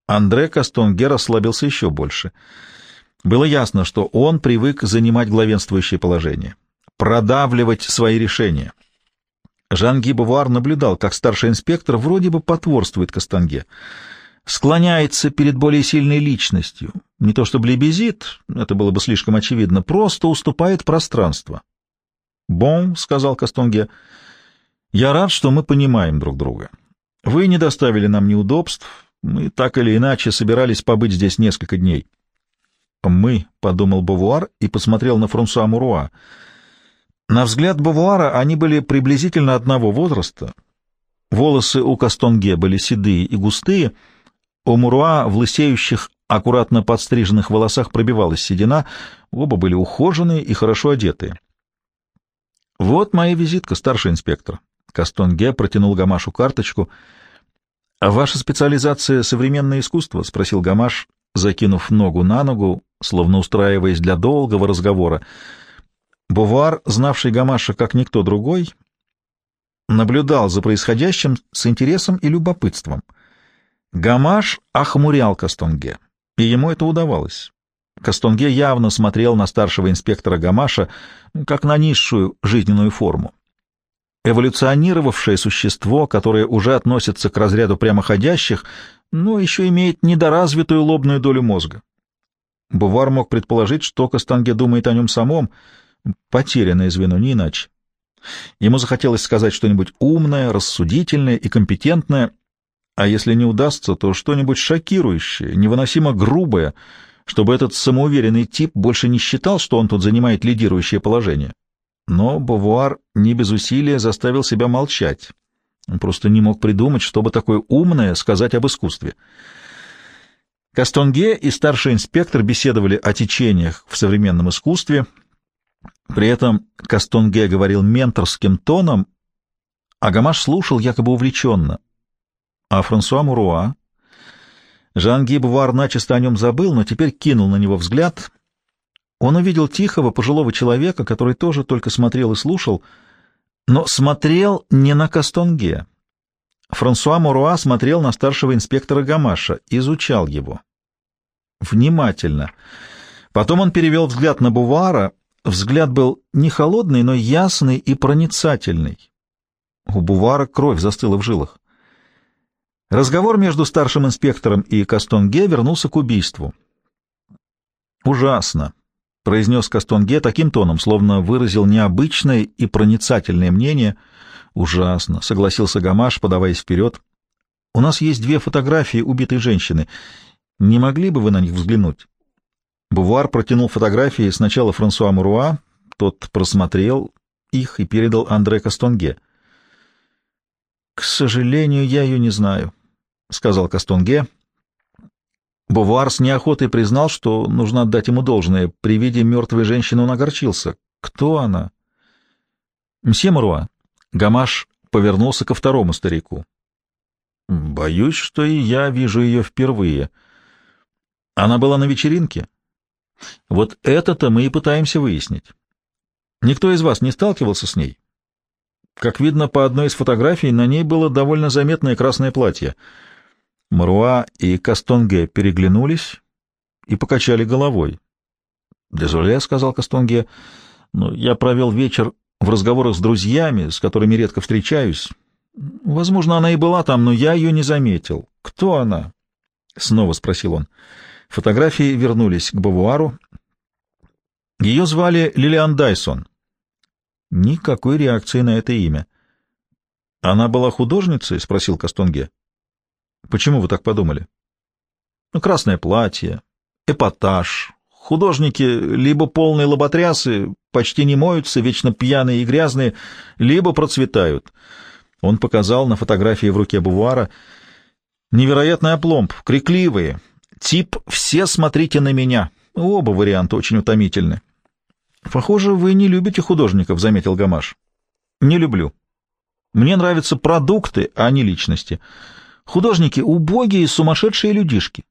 [SPEAKER 1] Андре Кастонге расслабился еще больше — было ясно, что он привык занимать главенствующее положение, продавливать свои решения. Жан-Ги Бувар наблюдал, как старший инспектор вроде бы потворствует Кастанге, склоняется перед более сильной личностью, не то чтобы лебезит, это было бы слишком очевидно, просто уступает пространство. «Бон», — сказал Кастонге, — «я рад, что мы понимаем друг друга. Вы не доставили нам неудобств, мы так или иначе собирались побыть здесь несколько дней». «Мы», — подумал Бавуар и посмотрел на Франсуа Муруа. На взгляд Бавуара они были приблизительно одного возраста. Волосы у Кастонге были седые и густые, у Муруа в лысеющих, аккуратно подстриженных волосах пробивалась седина, оба были ухоженные и хорошо одетые. «Вот моя визитка, старший инспектор». Кастонге протянул Гамашу карточку. «А ваша специализация — современное искусство?» — спросил Гамаш, закинув ногу на ногу, словно устраиваясь для долгого разговора. Бувар, знавший Гамаша как никто другой, наблюдал за происходящим с интересом и любопытством. Гамаш охмурял Кастонге, и ему это удавалось. Кастонге явно смотрел на старшего инспектора Гамаша как на низшую жизненную форму. Эволюционировавшее существо, которое уже относится к разряду прямоходящих, но еще имеет недоразвитую лобную долю мозга. Бувар мог предположить, что Кастанге думает о нем самом, потерянное звено, не иначе. Ему захотелось сказать что-нибудь умное, рассудительное и компетентное, а если не удастся, то что-нибудь шокирующее, невыносимо грубое, чтобы этот самоуверенный тип больше не считал, что он тут занимает лидирующее положение. Но Бувар не без усилия заставил себя молчать. Он просто не мог придумать, чтобы такое умное сказать об искусстве. Кастонге и старший инспектор беседовали о течениях в современном искусстве. При этом Кастонге говорил менторским тоном, а Гамаш слушал якобы увлеченно. А Франсуа Муруа... Жан-Ги Бувар начисто о нем забыл, но теперь кинул на него взгляд. Он увидел тихого пожилого человека, который тоже только смотрел и слушал, но смотрел не на Кастонге. Франсуа Муруа смотрел на старшего инспектора Гамаша, изучал его. внимательно. Потом он перевел взгляд на Бувара. Взгляд был не холодный, но ясный и проницательный. У Бувара кровь застыла в жилах. Разговор между старшим инспектором и Кастонге вернулся к убийству. «Ужасно», — произнес Кастонге таким тоном, словно выразил необычное и проницательное мнение. «Ужасно», — согласился Гамаш, подаваясь вперед. «У нас есть две фотографии убитой женщины. Не могли бы вы на них взглянуть?» Бувар протянул фотографии сначала Франсуа Муруа, тот просмотрел их и передал Андре Кастонге. «К сожалению, я ее не знаю», — сказал Кастонге. Бувар с неохотой признал, что нужно отдать ему должное. При виде мертвой женщины он огорчился. «Кто она?» «Мсье Муруа». Гамаш повернулся ко второму старику. «Боюсь, что и я вижу ее впервые. Она была на вечеринке?» «Вот это-то мы и пытаемся выяснить. Никто из вас не сталкивался с ней?» Как видно по одной из фотографий, на ней было довольно заметное красное платье. Маруа и Кастонге переглянулись и покачали головой. «Дезоле», — сказал Кастонге, — «но я провел вечер в разговорах с друзьями, с которыми редко встречаюсь. Возможно, она и была там, но я ее не заметил. Кто она?» — снова спросил он. Фотографии вернулись к Бавуару. Ее звали Лилиан Дайсон. Никакой реакции на это имя. «Она была художницей?» — спросил Кастонге. «Почему вы так подумали?» «Ну, красное платье, эпатаж. Художники либо полные лоботрясы, почти не моются, вечно пьяные и грязные, либо процветают». Он показал на фотографии в руке Бувара. «Невероятный опломб, крикливые. Тип «все смотрите на меня». Оба варианта очень утомительны. Похоже, вы не любите художников, заметил Гамаш. Не люблю. Мне нравятся продукты, а не личности. Художники — убогие, сумасшедшие людишки,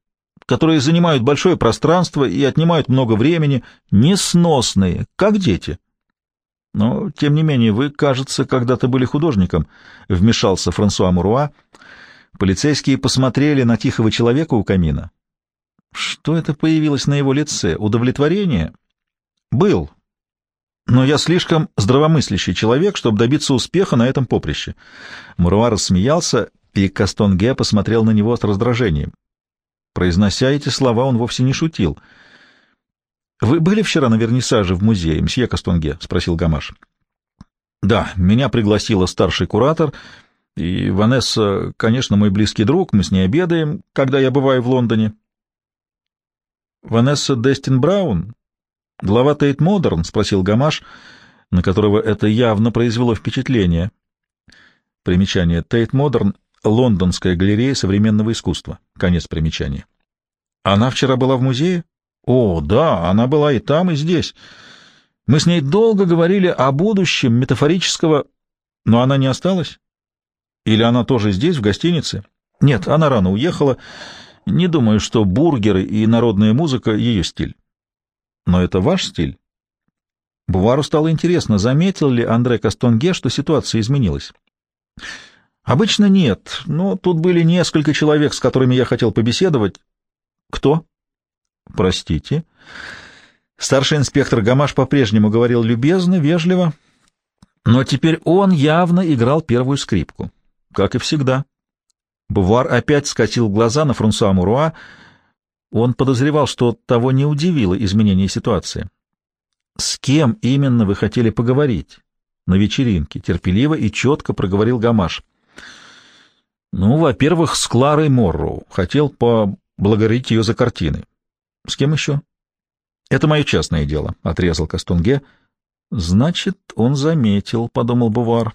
[SPEAKER 1] которые занимают большое пространство и отнимают много времени, несносные, как дети. Но, тем не менее, вы, кажется, когда-то были художником, — вмешался Франсуа Муруа. Полицейские посмотрели на тихого человека у камина. Что это появилось на его лице? Удовлетворение? Был, но я слишком здравомыслящий человек, чтобы добиться успеха на этом поприще. Муруа рассмеялся, и Кастонге посмотрел на него с раздражением. Произнося эти слова, он вовсе не шутил. — Вы были вчера на вернисаже в музее, мсье Кастонге? — спросил Гамаш. — Да, меня пригласила старший куратор, и Ванесса, конечно, мой близкий друг, мы с ней обедаем, когда я бываю в Лондоне. — Ванесса Дестин Браун? «Глава Тейт Модерн?» — спросил Гамаш, на которого это явно произвело впечатление. Примечание. Тейт Модерн — лондонская галерея современного искусства. Конец примечания. «Она вчера была в музее?» «О, да, она была и там, и здесь. Мы с ней долго говорили о будущем метафорического... Но она не осталась? Или она тоже здесь, в гостинице?» «Нет, она рано уехала. Не думаю, что бургеры и народная музыка — ее стиль». Но это ваш стиль? Бувару стало интересно, заметил ли Андре Кастонге, что ситуация изменилась. Обычно нет, но тут были несколько человек, с которыми я хотел побеседовать. Кто? Простите. Старший инспектор Гамаш по-прежнему говорил любезно, вежливо, но теперь он явно играл первую скрипку, как и всегда. Бувар опять скатил глаза на Франсуа Муруа, он подозревал, что того не удивило изменение ситуации. «С кем именно вы хотели поговорить?» «На вечеринке», — терпеливо и четко проговорил Гамаш. «Ну, во-первых, с Кларой Морроу. Хотел поблагодарить ее за картины. С кем еще?» «Это мое частное дело», — отрезал Кастунге. «Значит, он заметил», — подумал Бувар.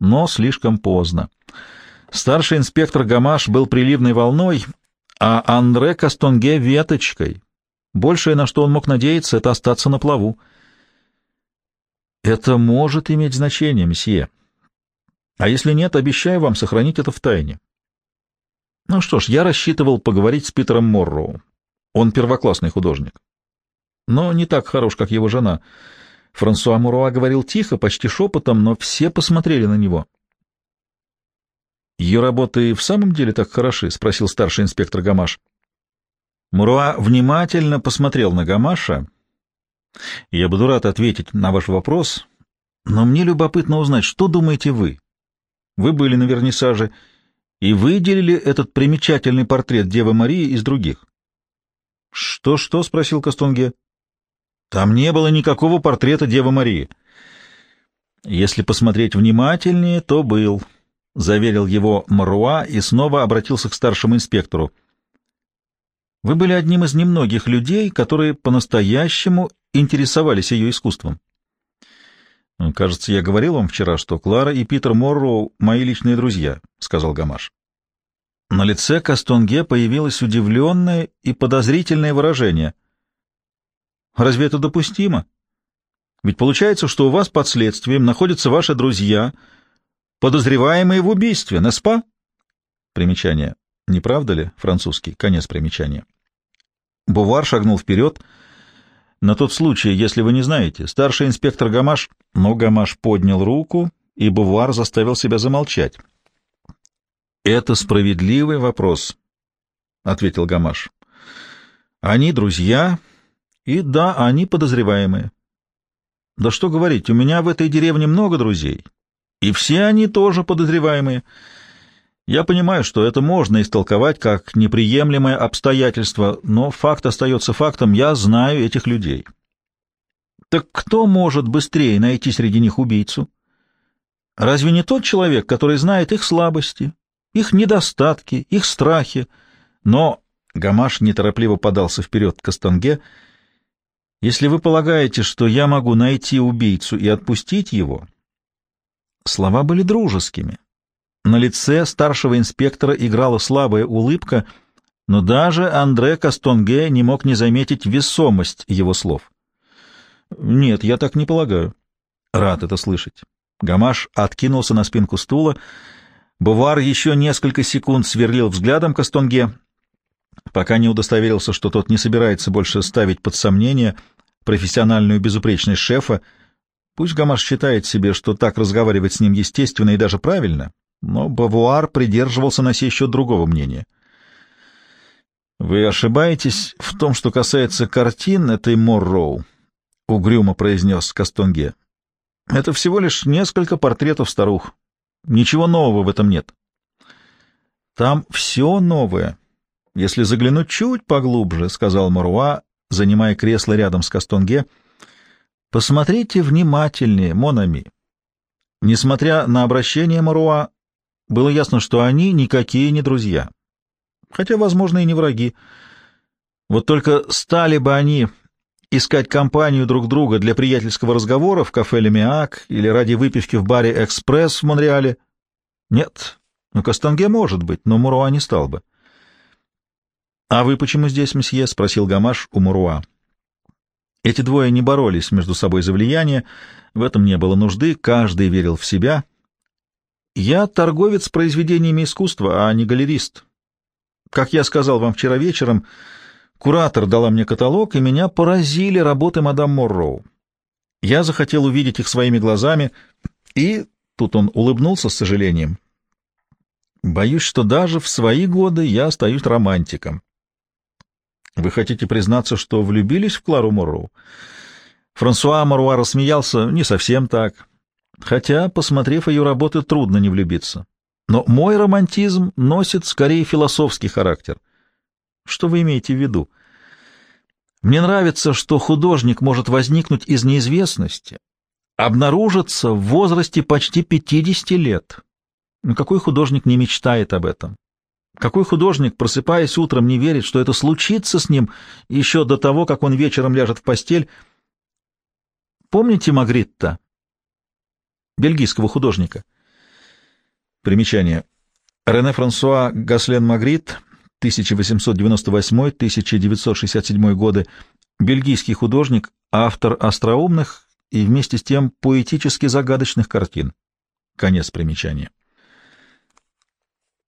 [SPEAKER 1] Но слишком поздно. Старший инспектор Гамаш был приливной волной а Андре Кастонге — веточкой. Большее, на что он мог надеяться, — это остаться на плаву. Это может иметь значение, месье. А если нет, обещаю вам сохранить это в тайне. Ну что ж, я рассчитывал поговорить с Питером Морроу. Он первоклассный художник. Но не так хорош, как его жена. Франсуа Муруа говорил тихо, почти шепотом, но все посмотрели на него. — Ее работы в самом деле так хороши? — спросил старший инспектор Гамаш. Муруа внимательно посмотрел на Гамаша. Я буду рад ответить на ваш вопрос, но мне любопытно узнать, что думаете вы? Вы были на вернисаже и выделили этот примечательный портрет Девы Марии из других. «Что — спросил Кастунге. — Там не было никакого портрета Девы Марии. — Если посмотреть внимательнее, то был, — заверил его Маруа и снова обратился к старшему инспектору. — Вы были одним из немногих людей, которые по-настоящему интересовались ее искусством. — Кажется, я говорил вам вчера, что Клара и Питер Морроу — мои личные друзья, — сказал Гамаш. На лице Кастонге появилось удивленное и подозрительное выражение. «Разве это допустимо? Ведь получается, что у вас под следствием находятся ваши друзья, подозреваемые в убийстве, на спа?» Примечание. Не правда ли? Французский. Конец примечания. Бувар шагнул вперед. На тот случай, если вы не знаете, старший инспектор Гамаш... Но Гамаш поднял руку, и Бувар заставил себя замолчать. Это справедливый вопрос, ответил Гамаш. Они друзья, и да, они подозреваемые. Да что говорить, у меня в этой деревне много друзей, и все они тоже подозреваемые. Я понимаю, что это можно истолковать как неприемлемое обстоятельство, но факт остается фактом, я знаю этих людей. Так кто может быстрее найти среди них убийцу? Разве не тот человек, который знает их слабости, их недостатки, их страхи. Но Гамаш неторопливо подался вперед к Астанге. «Если вы полагаете, что я могу найти убийцу и отпустить его...» Слова были дружескими. На лице старшего инспектора играла слабая улыбка, но даже Андре Кастонге не мог не заметить весомость его слов. «Нет, я так не полагаю». «Рад это слышать». Гамаш откинулся на спинку стула, — Бувар еще несколько секунд сверлил взглядом Кастонге, пока не удостоверился, что тот не собирается больше ставить под сомнение профессиональную безупречность шефа. Пусть Гамаш считает себе, что так разговаривать с ним естественно и даже правильно, но Бавуар придерживался на сей счет другого мнения. «Вы ошибаетесь в том, что касается картин этой Морроу», — угрюмо произнес Кастонге. «Это всего лишь несколько портретов старух. Ничего нового в этом нет. Там все новое. Если заглянуть чуть поглубже, — сказал Маруа, занимая кресло рядом с Кастонге, — посмотрите внимательнее, Монами. Несмотря на обращение Маруа, было ясно, что они никакие не друзья. Хотя, возможно, и не враги. Вот только стали бы они искать компанию друг друга для приятельского разговора в кафе «Лемиак» или ради выпивки в баре «Экспресс» в Монреале? Нет. Ну, Кастанге может быть, но Муруа не стал бы. — А вы почему здесь, месье? — спросил Гамаш у Муруа. Эти двое не боролись между собой за влияние, в этом не было нужды, каждый верил в себя. Я торговец произведениями искусства, а не галерист. Как я сказал вам вчера вечером, — Куратор дала мне каталог, и меня поразили работы мадам Морроу. Я захотел увидеть их своими глазами, и тут он улыбнулся с сожалением. Боюсь, что даже в свои годы я остаюсь романтиком. Вы хотите признаться, что влюбились в Клару Морроу? Франсуа Маруа рассмеялся, не совсем так. Хотя, посмотрев ее работы, трудно не влюбиться. Но мой романтизм носит скорее философский характер. Что вы имеете в виду? Мне нравится, что художник может возникнуть из неизвестности, обнаружиться в возрасте почти 50 лет. Какой художник не мечтает об этом? Какой художник, просыпаясь утром, не верит, что это случится с ним еще до того, как он вечером ляжет в постель? Помните Магритта, бельгийского художника? Примечание. Рене Франсуа Гаслен Магрит 1898-1967 годы, бельгийский художник, автор остроумных и вместе с тем поэтически загадочных картин. Конец примечания.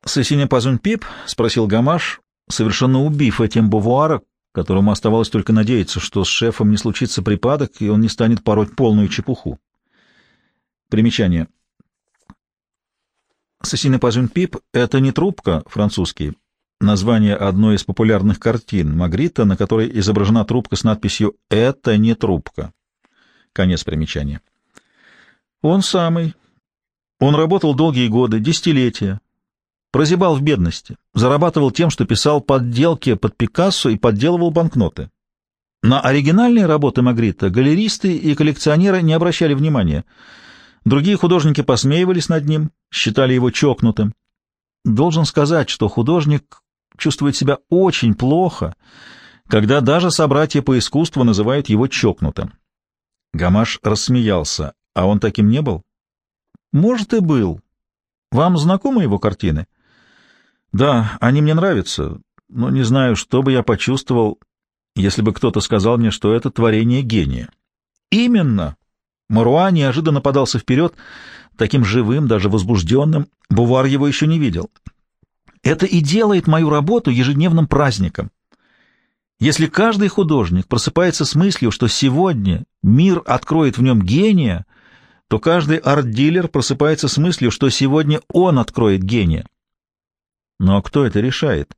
[SPEAKER 1] «Сосине пазун пип?» — спросил Гамаш, совершенно убив этим Бувуара, которому оставалось только надеяться, что с шефом не случится припадок, и он не станет пороть полную чепуху. Примечание. «Сосине пазун пип» — это не трубка, французский, название одной из популярных картин Магрита, на которой изображена трубка с надписью «Это не трубка». Конец примечания. Он самый. Он работал долгие годы, десятилетия. Прозябал в бедности, зарабатывал тем, что писал подделки под Пикассо и подделывал банкноты. На оригинальные работы Магрита галеристы и коллекционеры не обращали внимания. Другие художники посмеивались над ним, считали его чокнутым. Должен сказать, что художник чувствует себя очень плохо, когда даже собратья по искусству называют его чокнутым. Гамаш рассмеялся. А он таким не был? Может, и был. Вам знакомы его картины? Да, они мне нравятся, но не знаю, что бы я почувствовал, если бы кто-то сказал мне, что это творение гения. Именно. Маруа неожиданно подался вперед, таким живым, даже возбужденным. Бувар его еще не видел. Это и делает мою работу ежедневным праздником. Если каждый художник просыпается с мыслью, что сегодня мир откроет в нем гения, то каждый арт-дилер просыпается с мыслью, что сегодня он откроет гения. Но кто это решает?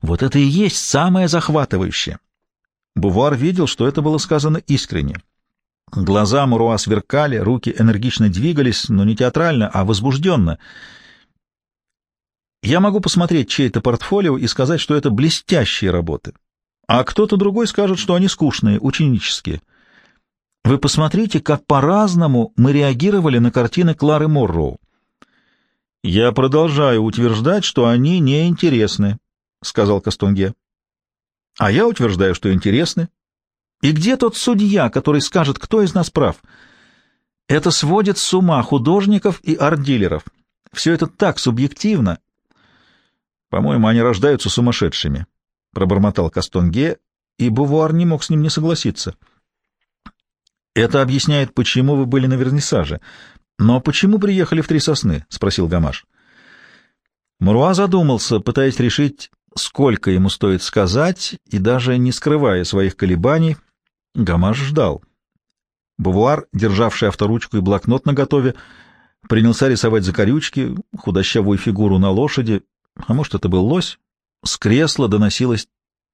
[SPEAKER 1] Вот это и есть самое захватывающее. Бувар видел, что это было сказано искренне. Глаза Муруа сверкали, руки энергично двигались, но не театрально, а возбужденно. Я могу посмотреть чей-то портфолио и сказать, что это блестящие работы, а кто-то другой скажет, что они скучные, ученические. Вы посмотрите, как по-разному мы реагировали на картины Клары Морроу. Я продолжаю утверждать, что они неинтересны, — сказал Кастунге. А я утверждаю, что интересны. И где тот судья, который скажет, кто из нас прав? Это сводит с ума художников и арт-дилеров. Все это так субъективно. По-моему, они рождаются сумасшедшими, — пробормотал Кастонге, и Бувуар не мог с ним не согласиться. Это объясняет, почему вы были на вернисаже. Но почему приехали в Три Сосны? — спросил Гамаш. Муруа задумался, пытаясь решить, сколько ему стоит сказать, и даже не скрывая своих колебаний, Гамаш ждал. Бувуар, державший авторучку и блокнот наготове, принялся рисовать закорючки, худощавую фигуру на лошади, а может, это был лось. С кресла доносилось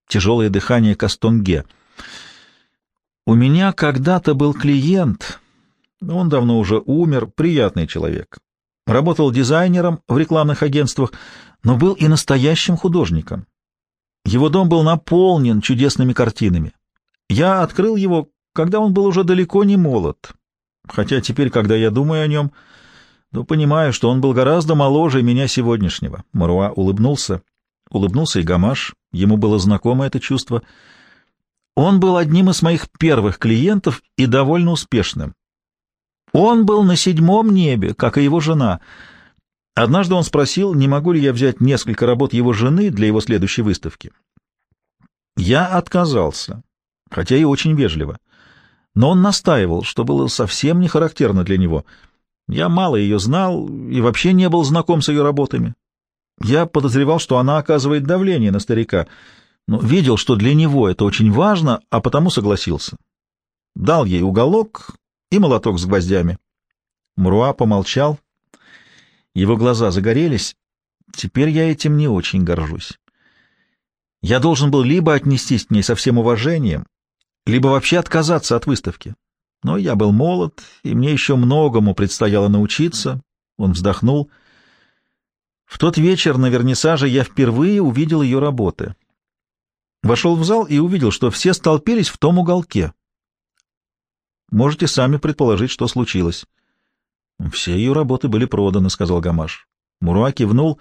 [SPEAKER 1] тяжелое дыхание Кастонге. «У меня когда-то был клиент, он давно уже умер, приятный человек. Работал дизайнером в рекламных агентствах, но был и настоящим художником. Его дом был наполнен чудесными картинами. Я открыл его, когда он был уже далеко не молод. Хотя теперь, когда я думаю о нем, то понимаю, что он был гораздо моложе меня сегодняшнего. Маруа улыбнулся. Улыбнулся и Гамаш. Ему было знакомо это чувство. Он был одним из моих первых клиентов и довольно успешным. Он был на седьмом небе, как и его жена — Однажды он спросил, не могу ли я взять несколько работ его жены для его следующей выставки. Я отказался, хотя и очень вежливо. Но он настаивал, что было совсем не характерно для него. Я мало ее знал и вообще не был знаком с ее работами. Я подозревал, что она оказывает давление на старика, но видел, что для него это очень важно, а потому согласился. Дал ей уголок и молоток с гвоздями. Мруа помолчал, его глаза загорелись. Теперь я этим не очень горжусь. Я должен был либо отнестись к ней со всем уважением, либо вообще отказаться от выставки. Но я был молод, и мне еще многому предстояло научиться. Он вздохнул. В тот вечер на вернисаже я впервые увидел ее работы. Вошел в зал и увидел, что все столпились в том уголке. Можете сами предположить, что случилось. Все ее работы были проданы, — сказал Гамаш. Муруа кивнул.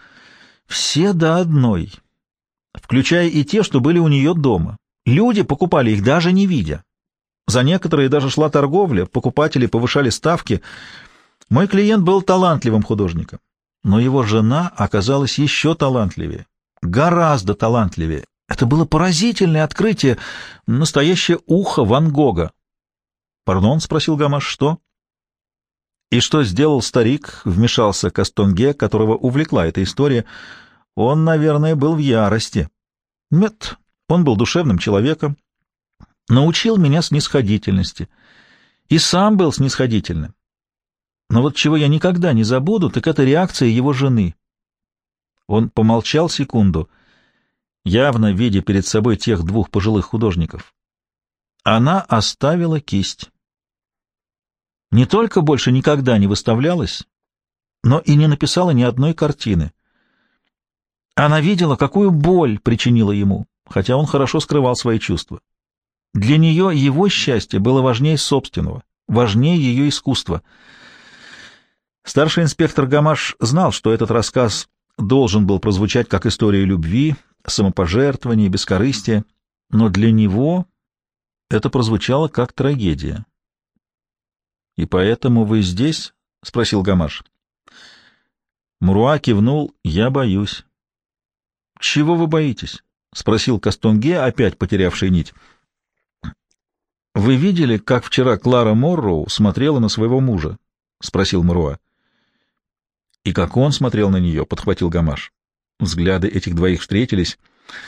[SPEAKER 1] Все до одной, включая и те, что были у нее дома. Люди покупали их, даже не видя. За некоторые даже шла торговля, покупатели повышали ставки. Мой клиент был талантливым художником, но его жена оказалась еще талантливее, гораздо талантливее. Это было поразительное открытие, настоящее ухо Ван Гога. — Пардон, — спросил Гамаш, — что? — и что сделал старик, вмешался Кастонге, которого увлекла эта история. Он, наверное, был в ярости. Нет, он был душевным человеком, научил меня снисходительности. И сам был снисходительным. Но вот чего я никогда не забуду, так это реакция его жены. Он помолчал секунду — явно видя перед собой тех двух пожилых художников. Она оставила кисть. Не только больше никогда не выставлялась, но и не написала ни одной картины. Она видела, какую боль причинила ему, хотя он хорошо скрывал свои чувства. Для нее его счастье было важнее собственного, важнее ее искусства. Старший инспектор Гамаш знал, что этот рассказ должен был прозвучать как история любви, самопожертвования, бескорыстия, но для него это прозвучало как трагедия. — И поэтому вы здесь? — спросил Гамаш. Муруа кивнул. — Я боюсь. — Чего вы боитесь? — спросил Кастонге, опять потерявший нить. — Вы видели, как вчера Клара Морроу смотрела на своего мужа? — спросил Муруа. — И как он смотрел на нее? — подхватил Гамаш. Взгляды этих двоих встретились.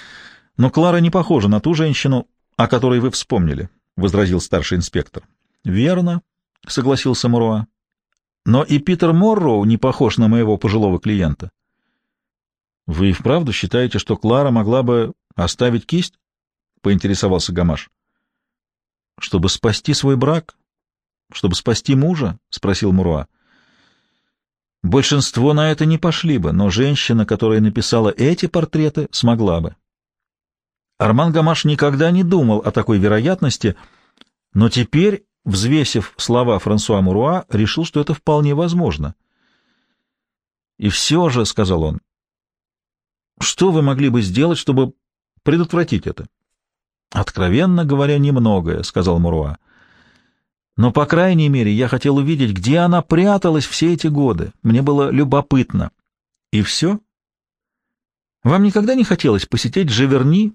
[SPEAKER 1] — Но Клара не похожа на ту женщину, о которой вы вспомнили, — возразил старший инспектор. — Верно, — согласился Муруа. — Но и Питер Морроу не похож на моего пожилого клиента. — Вы и вправду считаете, что Клара могла бы оставить кисть? — поинтересовался Гамаш. — Чтобы спасти свой брак? Чтобы спасти мужа? — спросил Муруа. — Большинство на это не пошли бы, но женщина, которая написала эти портреты, смогла бы. Арман Гамаш никогда не думал о такой вероятности, но теперь, взвесив слова Франсуа Муруа, решил, что это вполне возможно. «И все же», — сказал он, — «что вы могли бы сделать, чтобы предотвратить это?» «Откровенно говоря, немногое», — сказал Муруа. «Но, по крайней мере, я хотел увидеть, где она пряталась все эти годы. Мне было любопытно». «И все?» «Вам никогда не хотелось посетить Живерни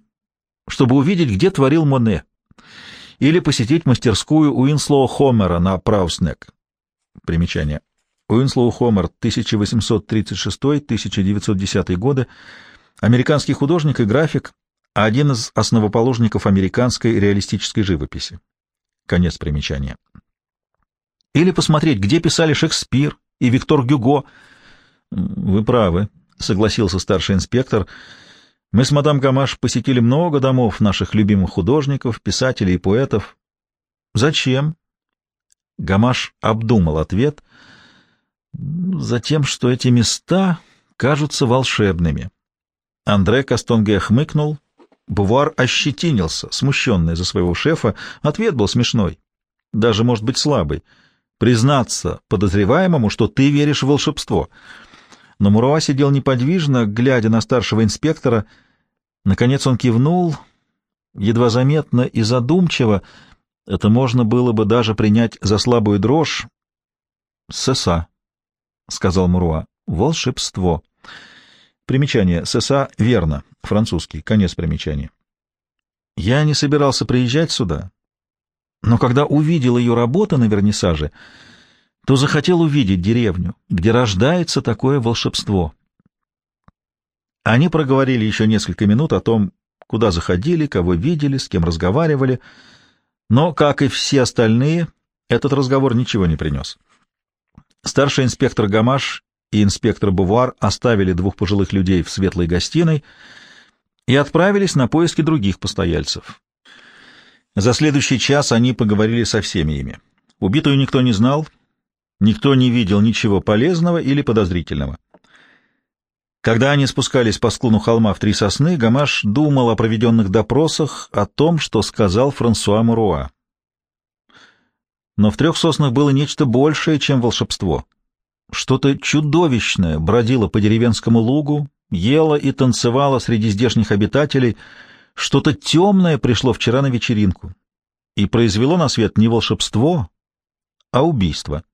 [SPEAKER 1] чтобы увидеть, где творил Моне, или посетить мастерскую Уинслоу Хомера на Праутс-Нек. Примечание. Уинслоу Хомер, 1836-1910 годы, американский художник и график, один из основоположников американской реалистической живописи. Конец примечания. Или посмотреть, где писали Шекспир и Виктор Гюго. Вы правы, согласился старший инспектор, — мы с мадам Гамаш посетили много домов наших любимых художников, писателей и поэтов. Зачем? Гамаш обдумал ответ. Затем, что эти места кажутся волшебными. Андре Кастонге хмыкнул. Бувар ощетинился, смущенный за своего шефа. Ответ был смешной, даже, может быть, слабый. Признаться подозреваемому, что ты веришь в волшебство — но Муруа сидел неподвижно, глядя на старшего инспектора. Наконец он кивнул, едва заметно и задумчиво. Это можно было бы даже принять за слабую дрожь. «Сеса», — сказал Муруа, — «волшебство». Примечание. «Сеса» — верно, французский, конец примечания. Я не собирался приезжать сюда, но когда увидел ее работы на вернисаже, то захотел увидеть деревню, где рождается такое волшебство. Они проговорили еще несколько минут о том, куда заходили, кого видели, с кем разговаривали, но, как и все остальные, этот разговор ничего не принес. Старший инспектор Гамаш и инспектор Бувар оставили двух пожилых людей в светлой гостиной и отправились на поиски других постояльцев. За следующий час они поговорили со всеми ими. Убитую никто не знал, Никто не видел ничего полезного или подозрительного. Когда они спускались по склону холма в Три Сосны, Гамаш думал о проведенных допросах, о том, что сказал Франсуа Муруа. Но в Трех Соснах было нечто большее, чем волшебство. Что-то чудовищное бродило по деревенскому лугу, ело и танцевало среди здешних обитателей, что-то темное пришло вчера на вечеринку и произвело на свет не волшебство, а убийство.